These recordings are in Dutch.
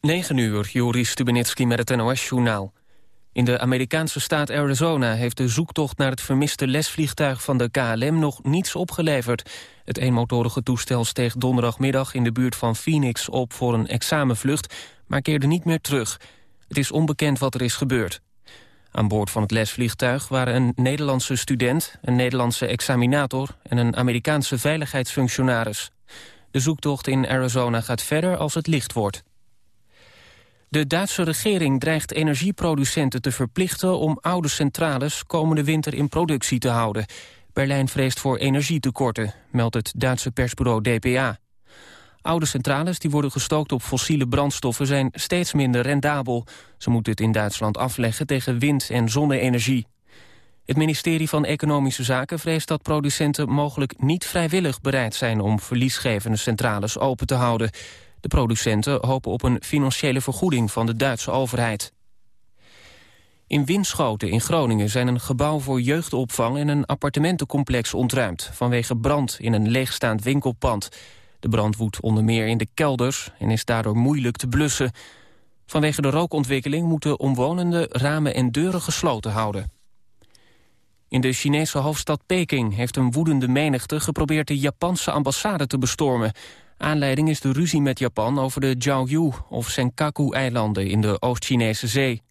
9 uur, Joris Stubenitski met het NOS-journaal. In de Amerikaanse staat Arizona heeft de zoektocht naar het vermiste lesvliegtuig van de KLM nog niets opgeleverd. Het eenmotorige toestel steeg donderdagmiddag in de buurt van Phoenix op voor een examenvlucht, maar keerde niet meer terug. Het is onbekend wat er is gebeurd. Aan boord van het lesvliegtuig waren een Nederlandse student, een Nederlandse examinator en een Amerikaanse veiligheidsfunctionaris. De zoektocht in Arizona gaat verder als het licht wordt. De Duitse regering dreigt energieproducenten te verplichten... om oude centrales komende winter in productie te houden. Berlijn vreest voor energietekorten, meldt het Duitse persbureau DPA. Oude centrales die worden gestookt op fossiele brandstoffen... zijn steeds minder rendabel. Ze moeten het in Duitsland afleggen tegen wind- en zonne-energie. Het ministerie van Economische Zaken vreest dat producenten mogelijk niet vrijwillig bereid zijn om verliesgevende centrales open te houden. De producenten hopen op een financiële vergoeding van de Duitse overheid. In Winschoten in Groningen zijn een gebouw voor jeugdopvang... en een appartementencomplex ontruimd... vanwege brand in een leegstaand winkelpand. De brand woedt onder meer in de kelders en is daardoor moeilijk te blussen. Vanwege de rookontwikkeling moeten omwonenden ramen en deuren gesloten houden. In de Chinese hoofdstad Peking heeft een woedende menigte geprobeerd de Japanse ambassade te bestormen. Aanleiding is de ruzie met Japan over de Jiaoyu of Senkaku-eilanden in de Oost-Chinese zee.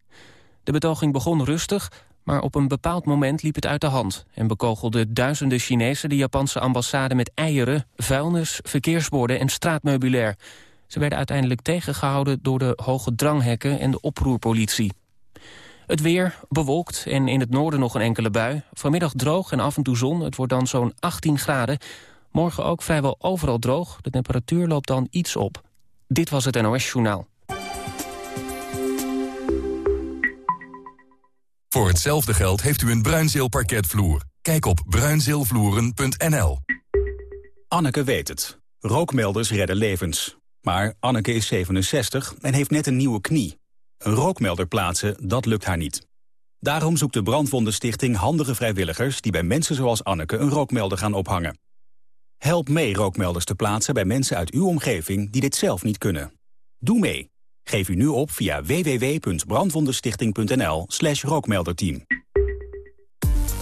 De betoging begon rustig, maar op een bepaald moment liep het uit de hand... en bekogelden duizenden Chinezen de Japanse ambassade met eieren, vuilnis, verkeersborden en straatmeubilair. Ze werden uiteindelijk tegengehouden door de hoge dranghekken en de oproerpolitie. Het weer bewolkt en in het noorden nog een enkele bui. Vanmiddag droog en af en toe zon. Het wordt dan zo'n 18 graden. Morgen ook vrijwel overal droog. De temperatuur loopt dan iets op. Dit was het NOS Journaal. Voor hetzelfde geld heeft u een Bruinzeel Kijk op bruinzeelvloeren.nl. Anneke weet het. Rookmelders redden levens. Maar Anneke is 67 en heeft net een nieuwe knie. Een rookmelder plaatsen, dat lukt haar niet. Daarom zoekt de Brandwondenstichting handige vrijwilligers... die bij mensen zoals Anneke een rookmelder gaan ophangen. Help mee rookmelders te plaatsen bij mensen uit uw omgeving die dit zelf niet kunnen. Doe mee. Geef u nu op via www.brandwondenstichting.nl slash rookmelderteam.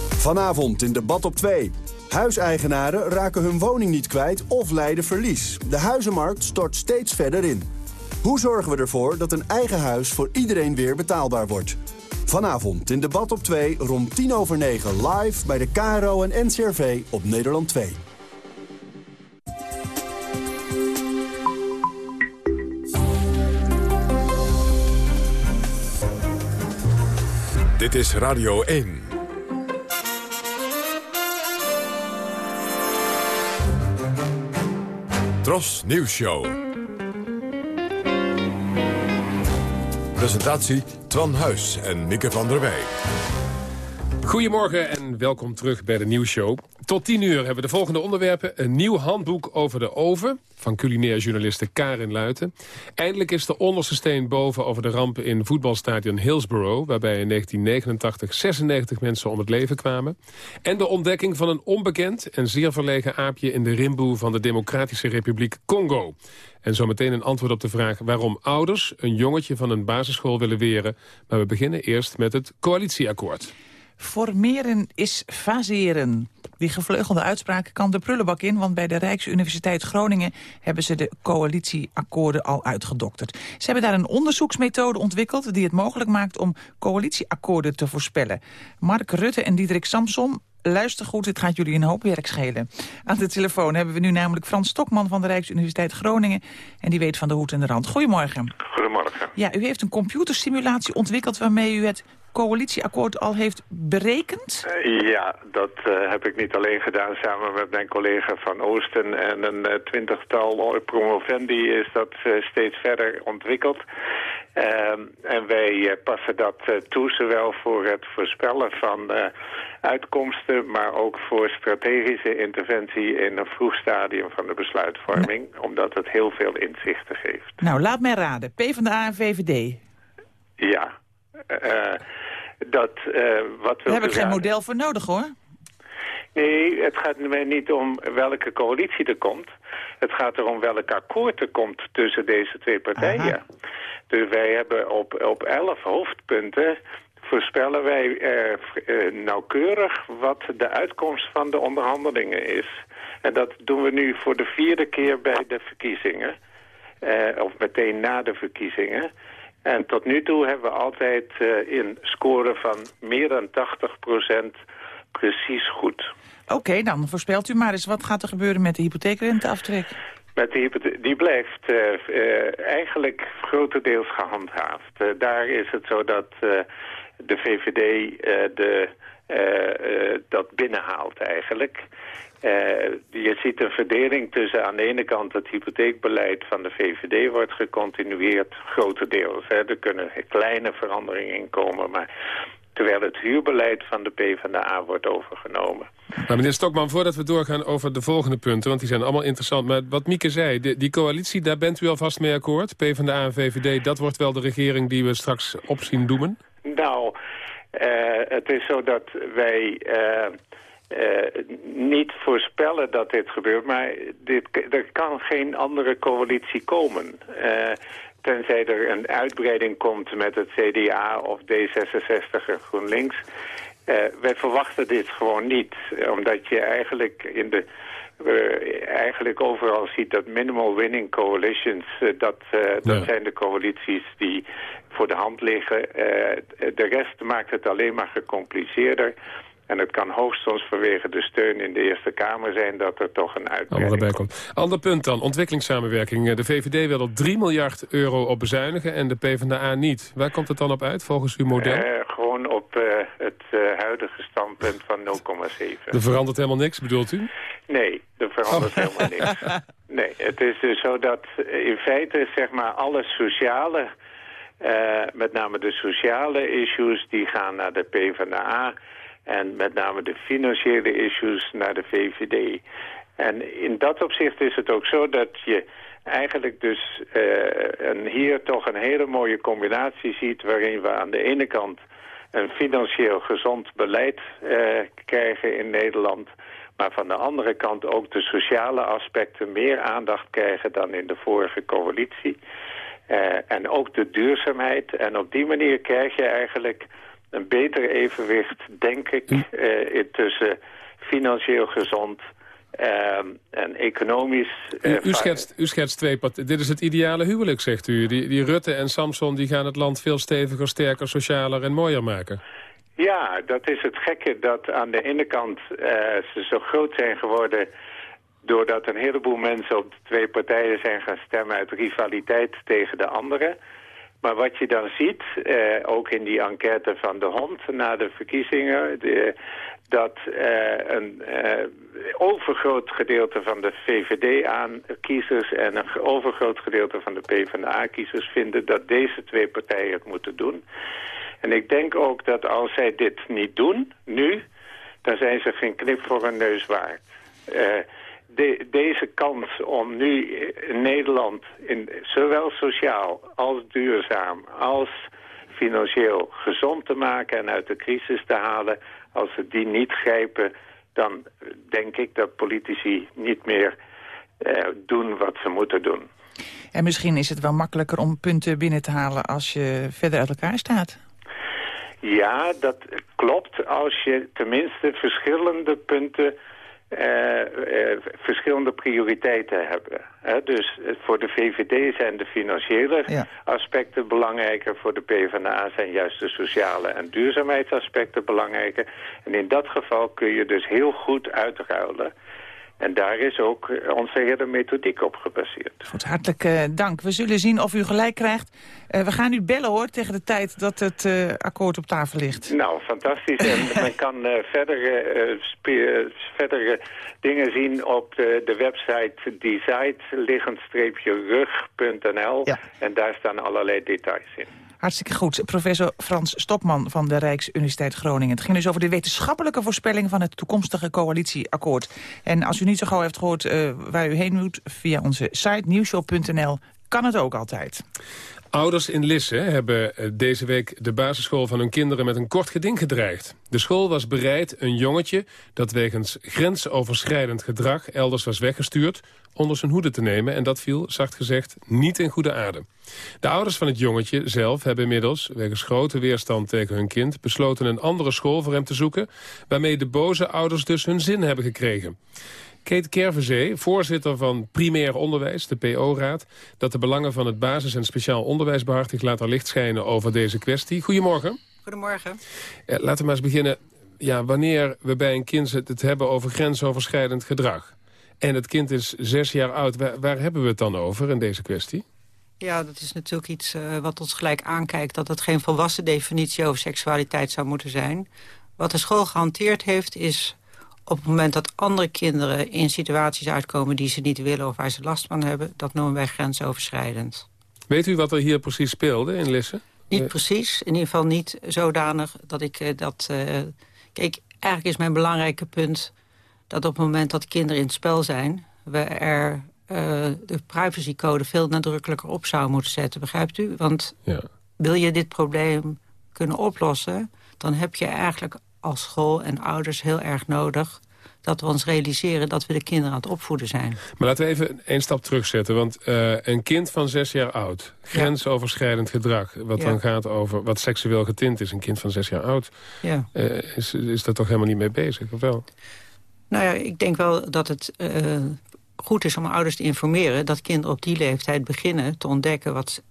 Vanavond in debat op 2. Huiseigenaren raken hun woning niet kwijt of lijden verlies. De huizenmarkt stort steeds verder in. Hoe zorgen we ervoor dat een eigen huis voor iedereen weer betaalbaar wordt? Vanavond in debat op 2 rond 10 over 9 live bij de KRO en NCRV op Nederland 2. Dit is Radio 1. Tros Nieuws Show. Presentatie Twan Huis en Mieke van der Wij. Goedemorgen en welkom terug bij de nieuwsshow. Tot 10 uur hebben we de volgende onderwerpen. Een nieuw handboek over de oven van culinair journaliste Karin Luiten. Eindelijk is de onderste steen boven over de ramp in voetbalstadion Hillsborough... waarbij in 1989 96 mensen om het leven kwamen. En de ontdekking van een onbekend en zeer verlegen aapje... in de rimboe van de Democratische Republiek Congo. En zometeen een antwoord op de vraag waarom ouders... een jongetje van een basisschool willen weren. Maar we beginnen eerst met het coalitieakkoord. Formeren is faseren. Die gevleugelde uitspraak kan de prullenbak in... want bij de Rijksuniversiteit Groningen hebben ze de coalitieakkoorden al uitgedokterd. Ze hebben daar een onderzoeksmethode ontwikkeld... die het mogelijk maakt om coalitieakkoorden te voorspellen. Mark Rutte en Diederik Samsom luister goed, het gaat jullie een hoop werk schelen. Aan de telefoon hebben we nu namelijk Frans Stokman van de Rijksuniversiteit Groningen. En die weet van de hoed en de rand. Goedemorgen. Goedemorgen. Ja, u heeft een computersimulatie ontwikkeld waarmee u het coalitieakkoord al heeft berekend? Eh, ja, dat eh, heb ik niet alleen gedaan. Samen met mijn collega van Oosten en een uh, twintigtal promovendi is dat steeds verder ontwikkeld. Ehm, en wij passen dat toe, zowel voor het voorspellen van uitkomsten... maar ook voor strategische interventie in een vroeg stadium van de besluitvorming... omdat het heel veel inzichten geeft. Nou, laat mij raden. PvdA en VVD. Ja. Dat, uh, wat Daar heb ik geen model voor nodig, hoor. Nee, het gaat mij niet om welke coalitie er komt. Het gaat erom welk akkoord er komt tussen deze twee partijen. Dus wij hebben op, op elf hoofdpunten voorspellen wij eh, eh, nauwkeurig wat de uitkomst van de onderhandelingen is. En dat doen we nu voor de vierde keer bij de verkiezingen. Eh, of meteen na de verkiezingen. En tot nu toe hebben we altijd uh, in scoren van meer dan 80% precies goed. Oké, dan voorspelt u maar eens. Wat gaat er gebeuren met de hypotheekrenteaftrek? Met die, die blijft uh, uh, eigenlijk grotendeels gehandhaafd. Daar is het zo dat de VVD de, dat binnenhaalt eigenlijk. je ziet een verdeling tussen aan de ene kant het hypotheekbeleid van de VVD wordt gecontinueerd, grotendeels. Hè. Er kunnen kleine veranderingen in komen, maar terwijl het huurbeleid van de PvdA wordt overgenomen. Maar meneer Stokman, voordat we doorgaan over de volgende punten... want die zijn allemaal interessant, maar wat Mieke zei... die coalitie, daar bent u alvast mee akkoord? PvdA en VVD, dat wordt wel de regering die we straks op zien doemen? Nou, het is zo dat wij... Uh, uh, niet voorspellen dat dit gebeurt, maar dit, er kan geen andere coalitie komen. Tenzij er een uitbreiding komt met het CDA of D66 en GroenLinks. Wij verwachten dit gewoon niet, omdat je eigenlijk in de uh, eigenlijk overal ziet dat minimal winning coalitions, uh, dat, dat ja. zijn de coalities die voor de hand liggen. de rest maakt het alleen maar gecompliceerder. En het kan hoogstens vanwege de steun in de Eerste Kamer zijn dat er toch een uitbreiding komt. komt. Ander punt dan, ontwikkelingssamenwerking. De VVD wil er 3 miljard euro op bezuinigen en de PvdA niet. Waar komt het dan op uit volgens uw model? Uh, gewoon op uh, het uh, huidige standpunt van 0,7. Er verandert helemaal niks, bedoelt u? Nee, er verandert oh. helemaal niks. Nee, het is dus zo dat in feite zeg maar alle sociale... met name de sociale issues, die gaan naar de PvdA... En met name de financiële issues naar de VVD. En in dat opzicht is het ook zo dat je eigenlijk dus uh, een, hier toch een hele mooie combinatie ziet... waarin we aan de ene kant een financieel gezond beleid uh, krijgen in Nederland... maar van de andere kant ook de sociale aspecten meer aandacht krijgen dan in de vorige coalitie. Uh, en ook de duurzaamheid. En op die manier krijg je eigenlijk een beter evenwicht, denk ik, uh, tussen financieel gezond uh, en economisch... Uh, u, schetst, u schetst twee Dit is het ideale huwelijk, zegt u. Die, die Rutte en Samson die gaan het land veel steviger, sterker, socialer en mooier maken. Ja, dat is het gekke dat aan de ene kant uh, ze zo groot zijn geworden... doordat een heleboel mensen op de twee partijen zijn gaan stemmen uit rivaliteit tegen de andere... Maar wat je dan ziet, eh, ook in die enquête van de hond na de verkiezingen... De, dat uh, een uh, overgroot gedeelte van de VVD-kiezers... en een overgroot gedeelte van de PvdA-kiezers vinden dat deze twee partijen het moeten doen. En ik denk ook dat als zij dit niet doen, nu, dan zijn ze geen knip voor een neus waard. Uh, de, deze kans om nu in Nederland in, zowel sociaal als duurzaam als financieel gezond te maken en uit de crisis te halen, als ze die niet grijpen, dan denk ik dat politici niet meer eh, doen wat ze moeten doen. En misschien is het wel makkelijker om punten binnen te halen als je verder uit elkaar staat. Ja, dat klopt als je tenminste verschillende punten uh, uh, verschillende prioriteiten hebben. dus voor de VVD zijn de financiële ja. aspecten belangrijker. Voor de PvdA zijn juist de sociale en duurzaamheidsaspecten belangrijker. En in dat geval kun je dus heel goed uitruilen. En daar is ook onze hele methodiek op gebaseerd. Goed, hartelijk uh, dank. We zullen zien of u gelijk krijgt. Uh, we gaan u bellen hoor, tegen de tijd dat het uh, akkoord op tafel ligt. Nou, fantastisch. en men kan verdere, verdere dingen zien op de, de website design-rug.nl. Ja. En daar staan allerlei details in. Hartstikke goed. Professor Frans Stopman van de Rijksuniversiteit Groningen. Het ging dus over de wetenschappelijke voorspelling van het toekomstige coalitieakkoord. En als u niet zo gauw heeft gehoord uh, waar u heen moet, via onze site nieuwshow.nl kan het ook altijd. Ouders in Lisse hebben eh, deze week de basisschool van hun kinderen met een kort geding gedreigd. De school was bereid een jongetje dat wegens grensoverschrijdend gedrag elders was weggestuurd onder zijn hoede te nemen. En dat viel, zacht gezegd, niet in goede aarde. De ouders van het jongetje zelf hebben inmiddels, wegens grote weerstand tegen hun kind... besloten een andere school voor hem te zoeken... waarmee de boze ouders dus hun zin hebben gekregen. Kate Kervezee, voorzitter van Primair Onderwijs, de PO-raad... dat de belangen van het basis- en speciaal onderwijs behartigt... laat licht schijnen over deze kwestie. Goedemorgen. Goedemorgen. Eh, laten we maar eens beginnen. Ja, wanneer we bij een kind het hebben over grensoverschrijdend gedrag... en het kind is zes jaar oud, waar, waar hebben we het dan over in deze kwestie? Ja, dat is natuurlijk iets uh, wat ons gelijk aankijkt... dat het geen volwassen definitie over seksualiteit zou moeten zijn. Wat de school gehanteerd heeft is op het moment dat andere kinderen in situaties uitkomen... die ze niet willen of waar ze last van hebben... dat noemen wij grensoverschrijdend. Weet u wat er hier precies speelde in Lisse? Niet eh. precies. In ieder geval niet zodanig dat ik uh, dat... Uh, kijk, eigenlijk is mijn belangrijke punt... dat op het moment dat kinderen in het spel zijn... we er de privacycode veel nadrukkelijker op zouden moeten zetten. Begrijpt u? Want ja. wil je dit probleem kunnen oplossen... dan heb je eigenlijk als school en ouders heel erg nodig dat we ons realiseren dat we de kinderen aan het opvoeden zijn. Maar laten we even één stap terugzetten. Want uh, een kind van zes jaar oud, grensoverschrijdend gedrag... wat dan gaat over wat seksueel getint is, een kind van zes jaar oud... Ja. Uh, is, is daar toch helemaal niet mee bezig, of wel? Nou ja, ik denk wel dat het uh, goed is om ouders te informeren... dat kinderen op die leeftijd beginnen te ontdekken... Wat,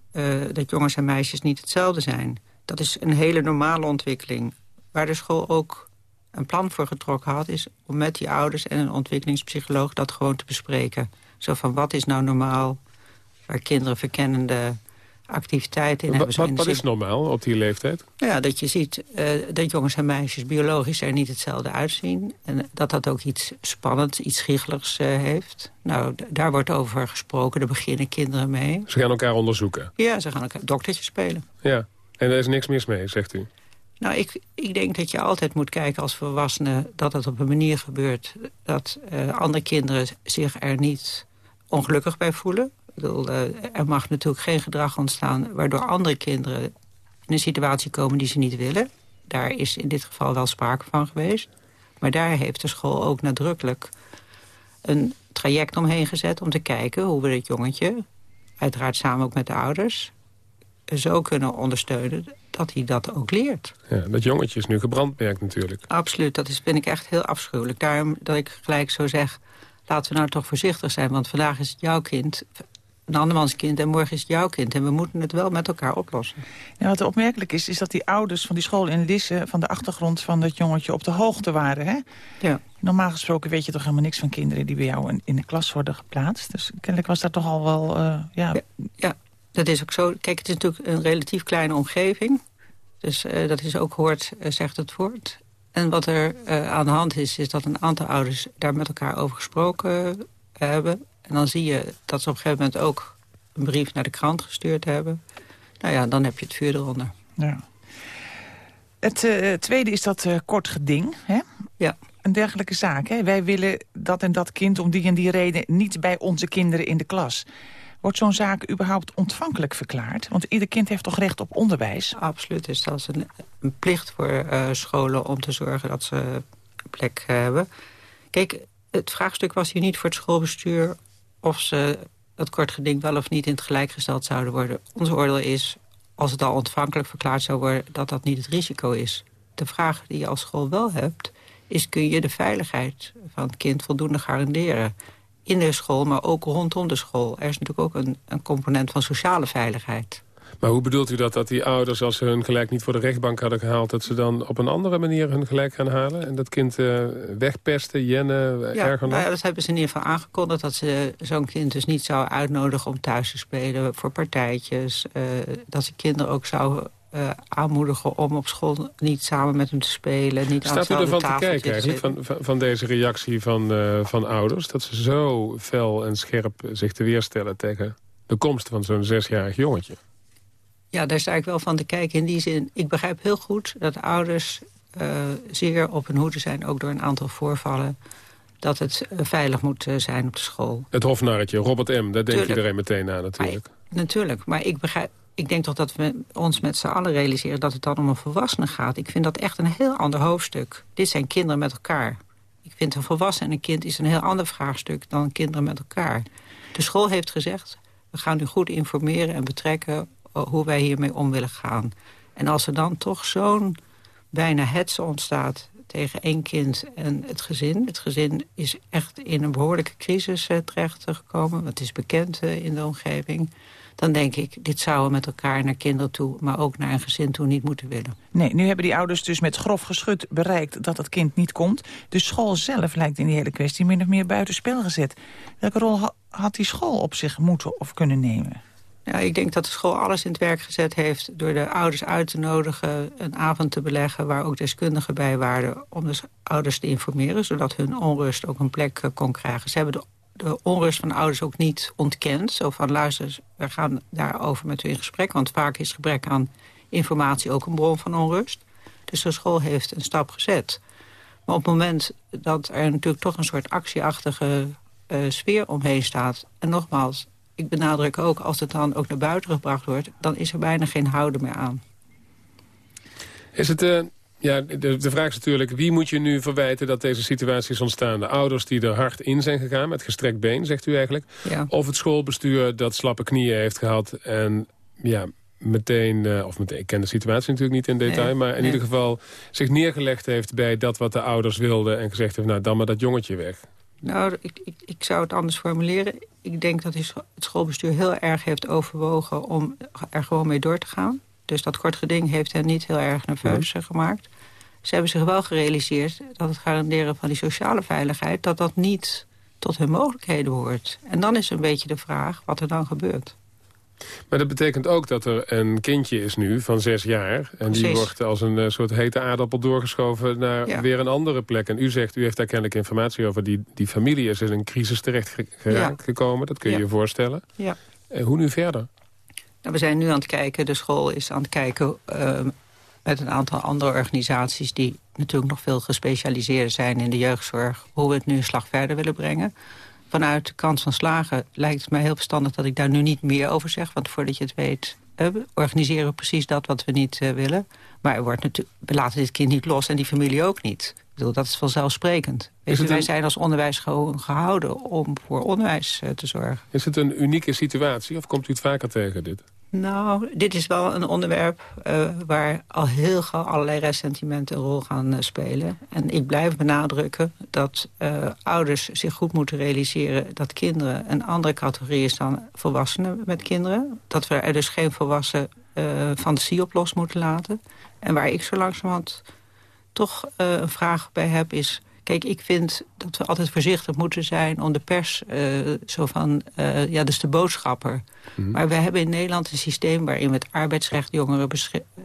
dat jongens en meisjes niet hetzelfde zijn. Dat is een hele normale ontwikkeling waar de school ook een plan voor getrokken had... is om met die ouders en een ontwikkelingspsycholoog dat gewoon te bespreken. Zo van, wat is nou normaal waar kinderen verkennende activiteiten in hebben. Wat, wat is normaal op die leeftijd? Ja, dat je ziet uh, dat jongens en meisjes biologisch er niet hetzelfde uitzien. En dat dat ook iets spannends, iets schiegeligs uh, heeft. Nou, daar wordt over gesproken, daar beginnen kinderen mee. Ze gaan elkaar onderzoeken? Ja, ze gaan elkaar doktertjes spelen. Ja, en er is niks mis mee, zegt u? Nou, ik, ik denk dat je altijd moet kijken als volwassene... dat het op een manier gebeurt dat uh, andere kinderen zich er niet ongelukkig bij voelen. Ik bedoel, uh, er mag natuurlijk geen gedrag ontstaan... waardoor andere kinderen in een situatie komen die ze niet willen. Daar is in dit geval wel sprake van geweest. Maar daar heeft de school ook nadrukkelijk een traject omheen gezet... om te kijken hoe we dit jongetje, uiteraard samen ook met de ouders... zo kunnen ondersteunen dat hij dat ook leert. Ja, dat jongetje is nu gebrandmerkt natuurlijk. Absoluut, dat is, vind ik echt heel afschuwelijk. Daarom dat ik gelijk zo zeg, laten we nou toch voorzichtig zijn. Want vandaag is het jouw kind, een andermans kind en morgen is het jouw kind. En we moeten het wel met elkaar oplossen. Ja, wat opmerkelijk is, is dat die ouders van die school in Lisse... van de achtergrond van dat jongetje op de hoogte waren. Hè? Ja. Normaal gesproken weet je toch helemaal niks van kinderen... die bij jou in, in de klas worden geplaatst. Dus kennelijk was dat toch al wel... Uh, ja, ja, ja, dat is ook zo. Kijk, het is natuurlijk een relatief kleine omgeving. Dus uh, dat is ook hoort, uh, zegt het woord. En wat er uh, aan de hand is, is dat een aantal ouders daar met elkaar over gesproken hebben. En dan zie je dat ze op een gegeven moment ook een brief naar de krant gestuurd hebben. Nou ja, dan heb je het vuur eronder. Ja. Het tweede is dat kort geding, hè? Ja. Een dergelijke zaak, hè? Wij willen dat en dat kind om die en die reden niet bij onze kinderen in de klas. Wordt zo'n zaak überhaupt ontvankelijk verklaard? Want ieder kind heeft toch recht op onderwijs? Absoluut. Het is zelfs een, plicht voor uh, scholen om te zorgen dat ze plek hebben. Kijk, het vraagstuk was hier niet voor het schoolbestuur... of ze dat kort geding wel of niet in het gelijk gesteld zouden worden. Ons oordeel is, als het al ontvankelijk verklaard zou worden... dat dat niet het risico is. De vraag die je als school wel hebt... is kun je de veiligheid van het kind voldoende garanderen in de school, maar ook rondom de school. Er is natuurlijk ook een, een component van sociale veiligheid. Maar hoe bedoelt u dat, dat die ouders, als ze hun gelijk niet voor de rechtbank hadden gehaald... dat ze dan op een andere manier hun gelijk gaan halen? En dat kind uh, wegpesten, jennen, ja, erger nou ja, dat hebben ze in ieder geval aangekondigd... dat ze zo'n kind dus niet zou uitnodigen om thuis te spelen voor partijtjes. Uh, dat ze kinderen ook zouden uh, aanmoedigen om op school niet samen met hem te spelen. Niet Staat u ervan te kijken eigenlijk, van, van, van, deze reactie van, uh, van ouders? Dat ze zo fel en scherp zich te weerstellen tegen de komst van zo'n zesjarig jongetje? Ja, daar sta ik wel van te kijken. In die zin, ik begrijp heel goed dat ouders uh, zeer op hun hoede zijn... ook door een aantal voorvallen dat het veilig moet zijn op de school. Het hofnarretje, Robert M., daar denkt iedereen meteen aan natuurlijk. Maar, natuurlijk, maar ik begrijp ik denk toch dat we ons met z'n allen realiseren... dat het dan om een volwassene gaat. Ik vind dat echt een heel ander hoofdstuk. Dit zijn kinderen met elkaar. Ik vind een volwassen en een kind is een heel ander vraagstuk... dan kinderen met elkaar. De school heeft gezegd, we gaan u goed informeren en betrekken... hoe wij hiermee om willen gaan. En als er dan toch zo'n bijna hetze ontstaat tegen één kind en het gezin. Het gezin is echt in een behoorlijke crisis uh, terechtgekomen. Dat is bekend uh, in de omgeving. Dan denk ik, dit zouden we met elkaar naar kinderen toe... maar ook naar een gezin toe niet moeten willen. Nee, nu hebben die ouders dus met grof geschut bereikt dat het kind niet komt. De school zelf lijkt in die hele kwestie min of meer buitenspel gezet. Welke rol had die school op zich moeten of kunnen nemen? Ja, ik denk dat de school alles in het werk gezet heeft... door de ouders uit te nodigen, een avond te beleggen... waar ook deskundigen bij waren om de ouders te informeren... zodat hun onrust ook een plek eh, kon krijgen. Ze hebben de, de onrust van de ouders ook niet ontkend. Zo van, luister, we gaan daarover met u in gesprek... want vaak is gebrek aan informatie ook een bron van onrust. Dus de school heeft een stap gezet. Maar op het moment dat er natuurlijk toch een soort actieachtige uh, sfeer omheen staat... en nogmaals, ik benadruk ook, als het dan ook naar buiten gebracht wordt... dan is er bijna geen houden meer aan. Is het... Uh, ja, de, de, vraag is natuurlijk, wie moet je nu verwijten dat deze situatie is ontstaan? De ouders die er hard in zijn gegaan, met gestrekt been, zegt u eigenlijk. Ja. Of het schoolbestuur dat slappe knieën heeft gehad en ja, meteen, uh, of meteen, ik ken de situatie natuurlijk niet in detail... Nee, maar in nee. ieder geval zich neergelegd heeft bij dat wat de ouders wilden... en gezegd heeft, nou, dan maar dat jongetje weg. Nou, ik, ik, ik zou het anders formuleren. Ik denk dat het schoolbestuur heel erg heeft overwogen om er gewoon mee door te gaan. Dus dat kort geding heeft hen niet heel erg nerveus gemaakt. Ze hebben zich wel gerealiseerd dat het garanderen van die sociale veiligheid... dat dat niet tot hun mogelijkheden hoort. En dan is een beetje de vraag wat er dan gebeurt. Maar dat betekent ook dat er een kindje is nu van zes jaar... en die wordt als een uh, soort hete aardappel doorgeschoven naar Ja. weer een andere plek. En u zegt, u heeft daar kennelijk informatie over. Die, die familie is in een crisis terecht gekomen. Dat kun je Ja. je voorstellen. Ja. En hoe nu verder? Nou, we zijn nu aan het kijken, de school is aan het kijken... uh, met een aantal andere organisaties... die natuurlijk nog veel gespecialiseerd zijn in de jeugdzorg... hoe we het nu een slag verder willen brengen. Vanuit de kant van slagen lijkt het mij heel verstandig... dat ik daar nu niet meer over zeg. Want voordat je het weet, we organiseren we precies dat wat we niet uh, willen. Maar er wordt natuurlijk, we laten dit kind niet los en die familie ook niet. Ik bedoel, dat is vanzelfsprekend. Wij zijn als onderwijs gewoon gehouden om voor onderwijs uh, te zorgen. Is het een unieke situatie of komt u het vaker tegen dit? Nou, dit is wel een onderwerp uh, waar al heel gauw allerlei ressentimenten een rol gaan uh, spelen. En ik blijf benadrukken dat uh, ouders zich goed moeten realiseren... dat kinderen een andere categorie is dan volwassenen met kinderen. Dat we er dus geen volwassen fantasie op los moeten laten. En waar ik zo langzamerhand toch een vraag bij heb is... Kijk, ik vind dat we altijd voorzichtig moeten zijn om de pers uh, zo van... Uh, ja, dus de boodschapper. Mm Mhm. -hmm. Maar we hebben in Nederland een systeem waarin we het arbeidsrecht jongeren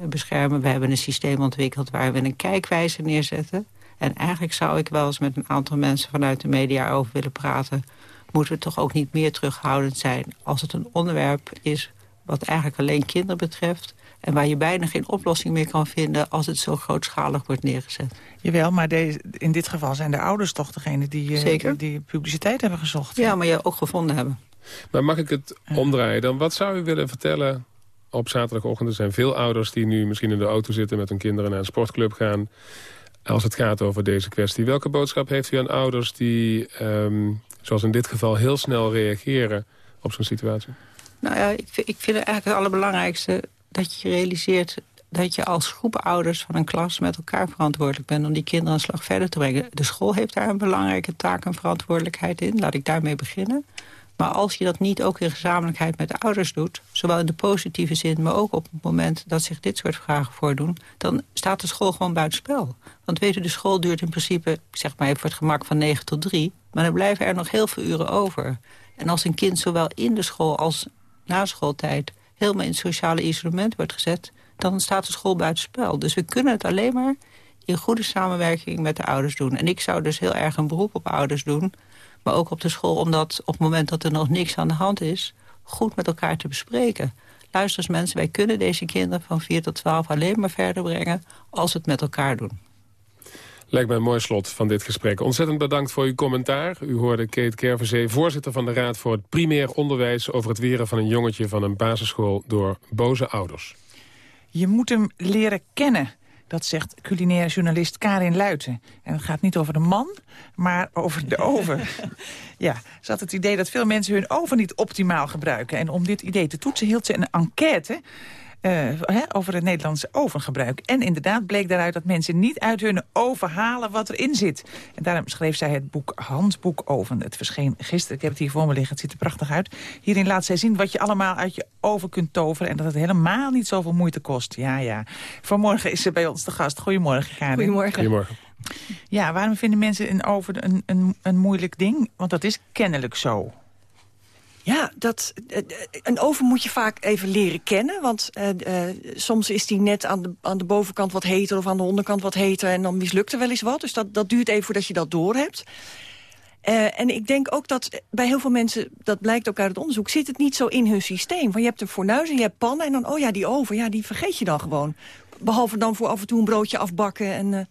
beschermen. We hebben een systeem ontwikkeld waar we een kijkwijze neerzetten. En eigenlijk zou ik wel eens met een aantal mensen vanuit de media over willen praten... moeten we toch ook niet meer terughoudend zijn als het een onderwerp is... wat eigenlijk alleen kinderen betreft... En waar je bijna geen oplossing meer kan vinden als het zo grootschalig wordt neergezet. Jawel, maar deze, in dit geval zijn de ouders toch degene die, Zeker. die, die publiciteit hebben gezocht. Ja, maar je ook gevonden hebben. Maar mag ik het omdraaien dan? Wat zou u willen vertellen op zaterdagochtend? Er zijn veel ouders die nu misschien in de auto zitten met hun kinderen naar een sportclub gaan. Als het gaat over deze kwestie. Welke boodschap heeft u aan ouders die, um, zoals in dit geval, heel snel reageren op zo'n situatie? Nou ja, ik, ik vind het eigenlijk het allerbelangrijkste dat je realiseert dat je als groep ouders van een klas met elkaar verantwoordelijk bent... om die kinderen een slag verder te brengen. De school heeft daar een belangrijke taak en verantwoordelijkheid in. Laat ik daarmee beginnen. Maar als je dat niet ook in gezamenlijkheid met de ouders doet... zowel in de positieve zin, maar ook op het moment dat zich dit soort vragen voordoen... dan staat de school gewoon buitenspel. Want weet u, de school duurt in principe, zeg maar even voor het gemak van 9 tot 3... maar dan blijven er nog heel veel uren over. En als een kind zowel in de school als na schooltijd helemaal in het sociale isolement wordt gezet... dan staat de school buitenspel. Dus we kunnen het alleen maar in goede samenwerking met de ouders doen. En ik zou dus heel erg een beroep op ouders doen... maar ook op de school, omdat op het moment dat er nog niks aan de hand is... goed met elkaar te bespreken. Luister eens mensen, wij kunnen deze kinderen van 4 tot 12 alleen maar verder brengen... als we het met elkaar doen. Lijkt mij een mooi slot van dit gesprek. Ontzettend bedankt voor uw commentaar. U hoorde Kate Kerverzee, voorzitter van de Raad voor het Primair Onderwijs... over het weren van een jongetje van een basisschool door boze ouders. Je moet hem leren kennen. Dat zegt culinaire journalist Karin Luiten. En het gaat niet over de man, maar over de oven. ja, ze had het idee dat veel mensen hun oven niet optimaal gebruiken. En om dit idee te toetsen hield ze een enquête... Uh, over het Nederlandse ovengebruik. En inderdaad bleek daaruit dat mensen niet uit hun oven halen wat erin zit. En daarom schreef zij het boek Handboek Oven. Het verscheen gisteren, ik heb het hier voor me liggen, het ziet er prachtig uit. Hierin laat zij zien wat je allemaal uit je oven kunt toveren... en dat het helemaal niet zoveel moeite kost. Ja, ja. Vanmorgen is ze bij ons de gast. Goedemorgen, Karin. Goedemorgen. Goedemorgen. Ja, waarom vinden mensen een oven een, een, een moeilijk ding? Want dat is kennelijk zo. Ja, dat, eh, een oven moet je vaak even leren kennen. Want uh, soms is die net aan de, aan de bovenkant wat heter... of aan de onderkant wat heter en dan mislukt er wel eens wat. Dus dat, dat duurt even voordat je dat doorhebt. Uh, en ik denk ook dat bij heel veel mensen, dat blijkt ook uit het onderzoek... zit het niet zo in hun systeem. Van je hebt een fornuis en je hebt pannen en dan... oh ja, die oven, ja, die vergeet je dan gewoon. Behalve dan voor af en toe een broodje afbakken en...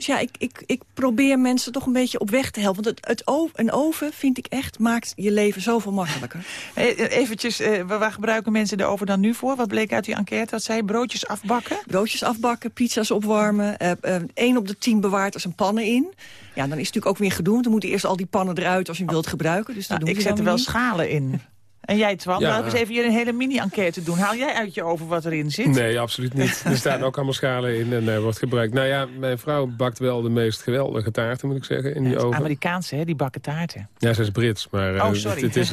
Dus ja, ik, ik, ik probeer mensen toch een beetje op weg te helpen. Want het, het oven, een oven, vind ik echt, maakt je leven zoveel makkelijker. Eventjes, uh, waar gebruiken mensen de oven dan nu voor? Wat bleek uit die enquête? Dat zij broodjes afbakken? Broodjes afbakken, pizza's opwarmen. Eén uh, uh, op de tien bewaart er zijn pannen in. Ja, dan is het natuurlijk ook weer gedoe. Dan moeten eerst al die pannen eruit als je hem wilt gebruiken. Dus nou, ik zet er wel schalen in. En jij, Twan, ja. laten we eens even hier een hele mini-enquête doen. Haal jij uit je oven wat erin zit? Nee, absoluut niet. er staan ook allemaal schalen in en uh, wordt gebruikt. Nou ja, mijn vrouw bakt wel de meest geweldige taarten, moet ik zeggen, in die oven. Amerikaanse, hè, die bakken taarten. Ja, ze is Brits, maar... Uh, oh, sorry. Het, is,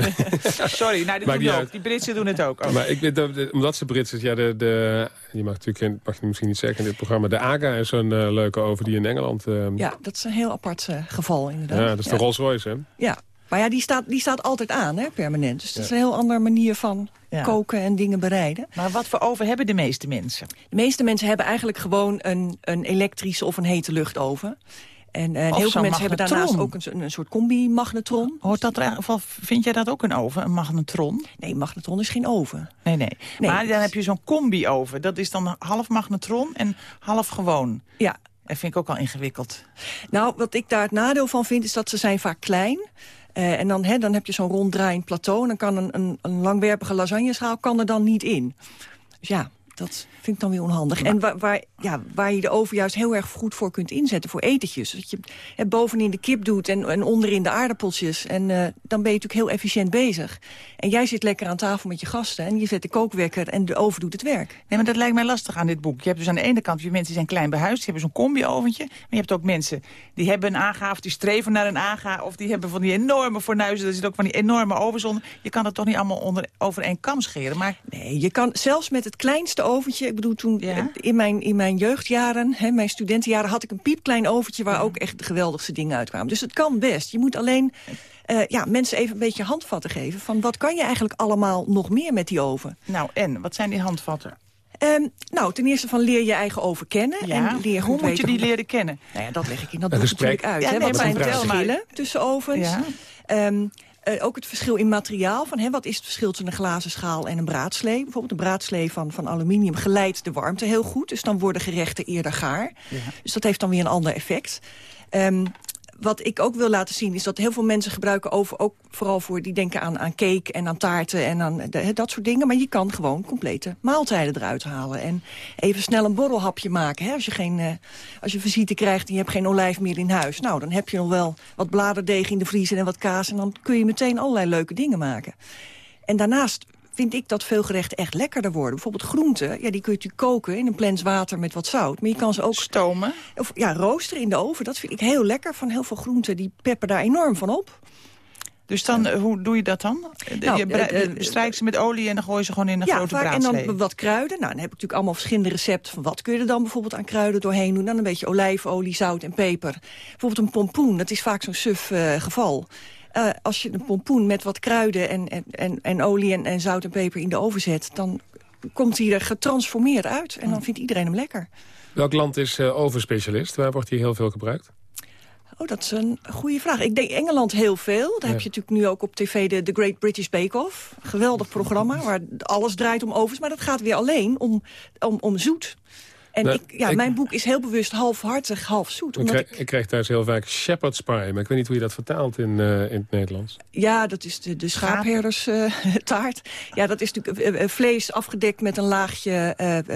sorry, nou, dit doen ook. Die Britsen doen het ook. Oh. Maar ik weet dat, omdat ze Brits is, ja, de, de, je mag natuurlijk mag je misschien niet zeggen in dit programma, de AGA is zo'n uh, leuke oven die in Engeland... ja, dat is een heel apart geval, inderdaad. Ja, dat is de Rolls Royce, hè? Ja, maar ja, die staat, die staat altijd aan, hè, permanent. Dus dat is een heel andere manier van ja. koken en dingen bereiden. Maar wat voor oven hebben de meeste mensen? De meeste mensen hebben eigenlijk gewoon een, een elektrische of een hete luchtoven. En uh, heel veel mensen hebben daarnaast ook een, een soort combi-magnetron. Hoort dat er, vind jij dat ook een oven, een magnetron? Nee, magnetron is geen oven. Nee, nee. nee maar dan heb je zo'n combi-oven. Dat is dan half magnetron en half gewoon. Ja, dat vind ik ook al ingewikkeld. Nou, wat ik daar het nadeel van vind, is dat ze zijn vaak klein. Uh, en dan, he, dan heb je zo'n ronddraaiend plateau... en dan kan een, een, een langwerpige lasagneschaal kan er dan niet in. Dus ja, dat vind ik dan weer onhandig. En waar, waar, ja, waar je de oven juist heel erg goed voor kunt inzetten, voor etentjes. Dat je het bovenin de kip doet en, en onderin de aardappeltjes. En uh, dan ben je natuurlijk heel efficiënt bezig. En jij zit lekker aan tafel met je gasten en je zet de kookwekker en de oven doet het werk. Nee, maar dat lijkt mij lastig aan dit boek. Je hebt dus aan de ene kant je mensen die zijn klein behuisd, die hebben zo'n combi-oventje. Maar je hebt ook mensen die hebben een AGA of die streven naar een AGA... of die hebben van die enorme fornuizen, er zit ook van die enorme ovens onder. Je kan dat toch niet allemaal onder, over één kam scheren, maar... Nee, je kan zelfs met het kleinste oventje... Ik bedoel, toen ja? in, mijn, in mijn jeugdjaren, hè, mijn studentenjaren... had ik een piepklein oventje waar ja. ook echt de geweldigste dingen uitkwamen. Dus het kan best. Je moet alleen uh, ja, mensen even een beetje handvatten geven... van wat kan je eigenlijk allemaal nog meer met die oven? Nou, en? Wat zijn die handvatten? Um, nou, ten eerste van leer je eigen oven kennen. Ja, en leer hoe moet je die leren kennen? Nou ja, dat leg ik in dat boek natuurlijk uit. Ja, hè, wat zijn de verschillen tussen ovens? Ja. Um, uh, ook het verschil in materiaal. Van, hè, wat is het verschil tussen een glazen schaal en een braadslee? Bijvoorbeeld een braadslee van, van aluminium geleidt de warmte heel goed. Dus dan worden gerechten eerder gaar. Ja. Dus dat heeft dan weer een ander effect. Um, wat ik ook wil laten zien is dat heel veel mensen gebruiken over... ook vooral voor die denken aan, aan cake en aan taarten en aan dat soort dingen. Maar je kan gewoon complete maaltijden eruit halen. En even snel een borrelhapje maken. Hè? Als, je geen, uh, als je visite krijgt en je hebt geen olijf meer in huis. Nou, dan heb je nog wel wat bladerdeeg in de vriezer en wat kaas. En dan kun je meteen allerlei leuke dingen maken. En daarnaast vind ik dat veel gerechten echt lekkerder worden. Bijvoorbeeld groenten, ja, die kun je koken in een plens water met wat zout. Maar je kan ze ook... Stomen? Of ja, roosteren in de oven. Dat vind ik heel lekker van heel veel groenten. Die peppen daar enorm van op. Dus dan, ja. hoe doe je dat dan? Nou, je uh, strijkt ze met olie en dan gooi je ze gewoon in een ja, grote vaak, braadslee. En dan wat kruiden. Nou, dan heb ik natuurlijk allemaal verschillende recepten. Van wat kun je er dan bijvoorbeeld aan kruiden doorheen doen? Dan een beetje olijfolie, zout en peper. Bijvoorbeeld een pompoen, dat is vaak zo'n suf uh, geval. Uh, als je een pompoen met wat kruiden en, en, en, en olie en, en, zout en peper in de oven zet... dan komt hij er getransformeerd uit en dan vindt iedereen hem lekker. Welk land is uh, ovenspecialist? Waar wordt hij heel veel gebruikt? Oh, dat is een goede vraag. Ik denk Engeland heel veel. Daar ja. heb je natuurlijk nu ook op tv de, The Great British Bake Off. Geweldig programma waar alles draait om ovens. Maar dat gaat weer alleen om, om, om zoet. En ik, ja, mijn boek is heel bewust halfhartig, half zoet. Ik krijg, ik... krijg thuis heel vaak shepherd's pie, maar ik weet niet hoe je dat vertaalt in, uh, in het Nederlands. Ja, dat is de, de schaapherders uh, taart. Ja, dat is natuurlijk uh, vlees afgedekt met een laagje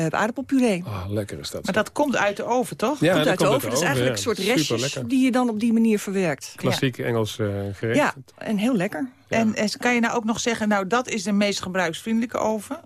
aardappelpuree. Ah, oh, lekker is dat. Maar dat komt uit de oven, toch? Ja, komt uit de oven. Dat is eigenlijk een soort restjes die je dan op die manier verwerkt. Klassiek Engels gerecht. Ja, en heel lekker. En kan je nou ook nog zeggen, nou dat is de meest gebruiksvriendelijke oven?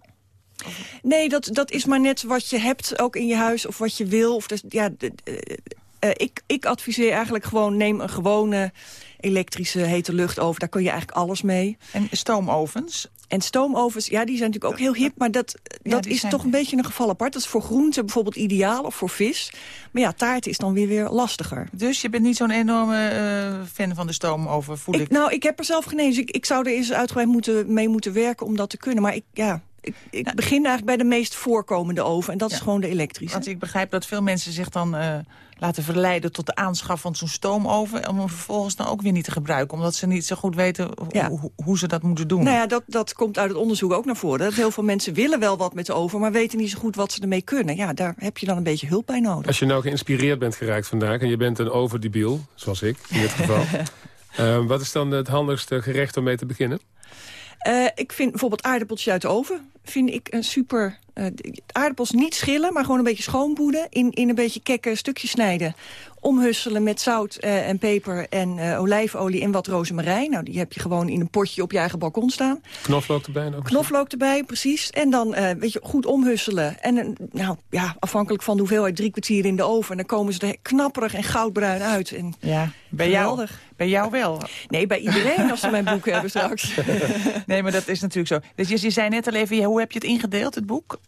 Nee, dat, dat is maar net wat je hebt, ook in je huis, of wat je wil. Of dus, ja, uh, ik, ik adviseer eigenlijk gewoon, neem een gewone elektrische hete luchtoven. Daar kun je eigenlijk alles mee. En stoomovens? En stoomovens, ja, die zijn natuurlijk ook heel hip. Maar dat, dat is toch een beetje een geval apart. Dat is voor groenten bijvoorbeeld ideaal of voor vis. Maar ja, taart is dan weer weer lastiger. Dus je bent niet zo'n enorme uh, fan van de stoomoven, voel ik, ik. Nou, ik heb er zelf geen eens. Ik, ik zou er eens uitgebreid moeten, mee moeten werken om dat te kunnen. Maar ik, ja, ik, ik begin eigenlijk bij de meest voorkomende oven. En dat is gewoon de elektrische. Want ik begrijp dat veel mensen zich dan uh, laten verleiden... tot de aanschaf van zo'n stoomoven... om hem vervolgens dan ook weer niet te gebruiken. Omdat ze niet zo goed weten hoe, hoe ze dat moeten doen. Nou ja, dat, dat komt uit het onderzoek ook naar voren. Dat heel veel mensen willen wel wat met de oven... maar weten niet zo goed wat ze ermee kunnen. Ja, daar heb je dan een beetje hulp bij nodig. Als je nou geïnspireerd bent geraakt vandaag... en je bent een overdebiel, zoals ik in dit geval... uh, wat is dan het handigste gerecht om mee te beginnen? Uh, ik vind bijvoorbeeld aardappeltjes uit de oven vind ik een super... Uh, aardappels niet schillen, maar gewoon een beetje schoonboeden. In, in een beetje kekke stukjes snijden omhusselen met zout uh, en peper en uh, olijfolie en wat rozemarijn. Nou, die heb je gewoon in een potje op je eigen balkon staan. Knoflook erbij nog? Knoflook erbij, precies. En dan uh, weet je, goed omhusselen. En nou, ja, afhankelijk van de hoeveelheid, drie kwartier in de oven. En dan komen ze er knapperig en goudbruin uit. En ja, bij jou, bij jou wel? Nee, bij iedereen als ze mijn boek hebben straks. nee, maar dat is natuurlijk zo. Dus je, je zei net al even, hoe heb je het ingedeeld, het boek?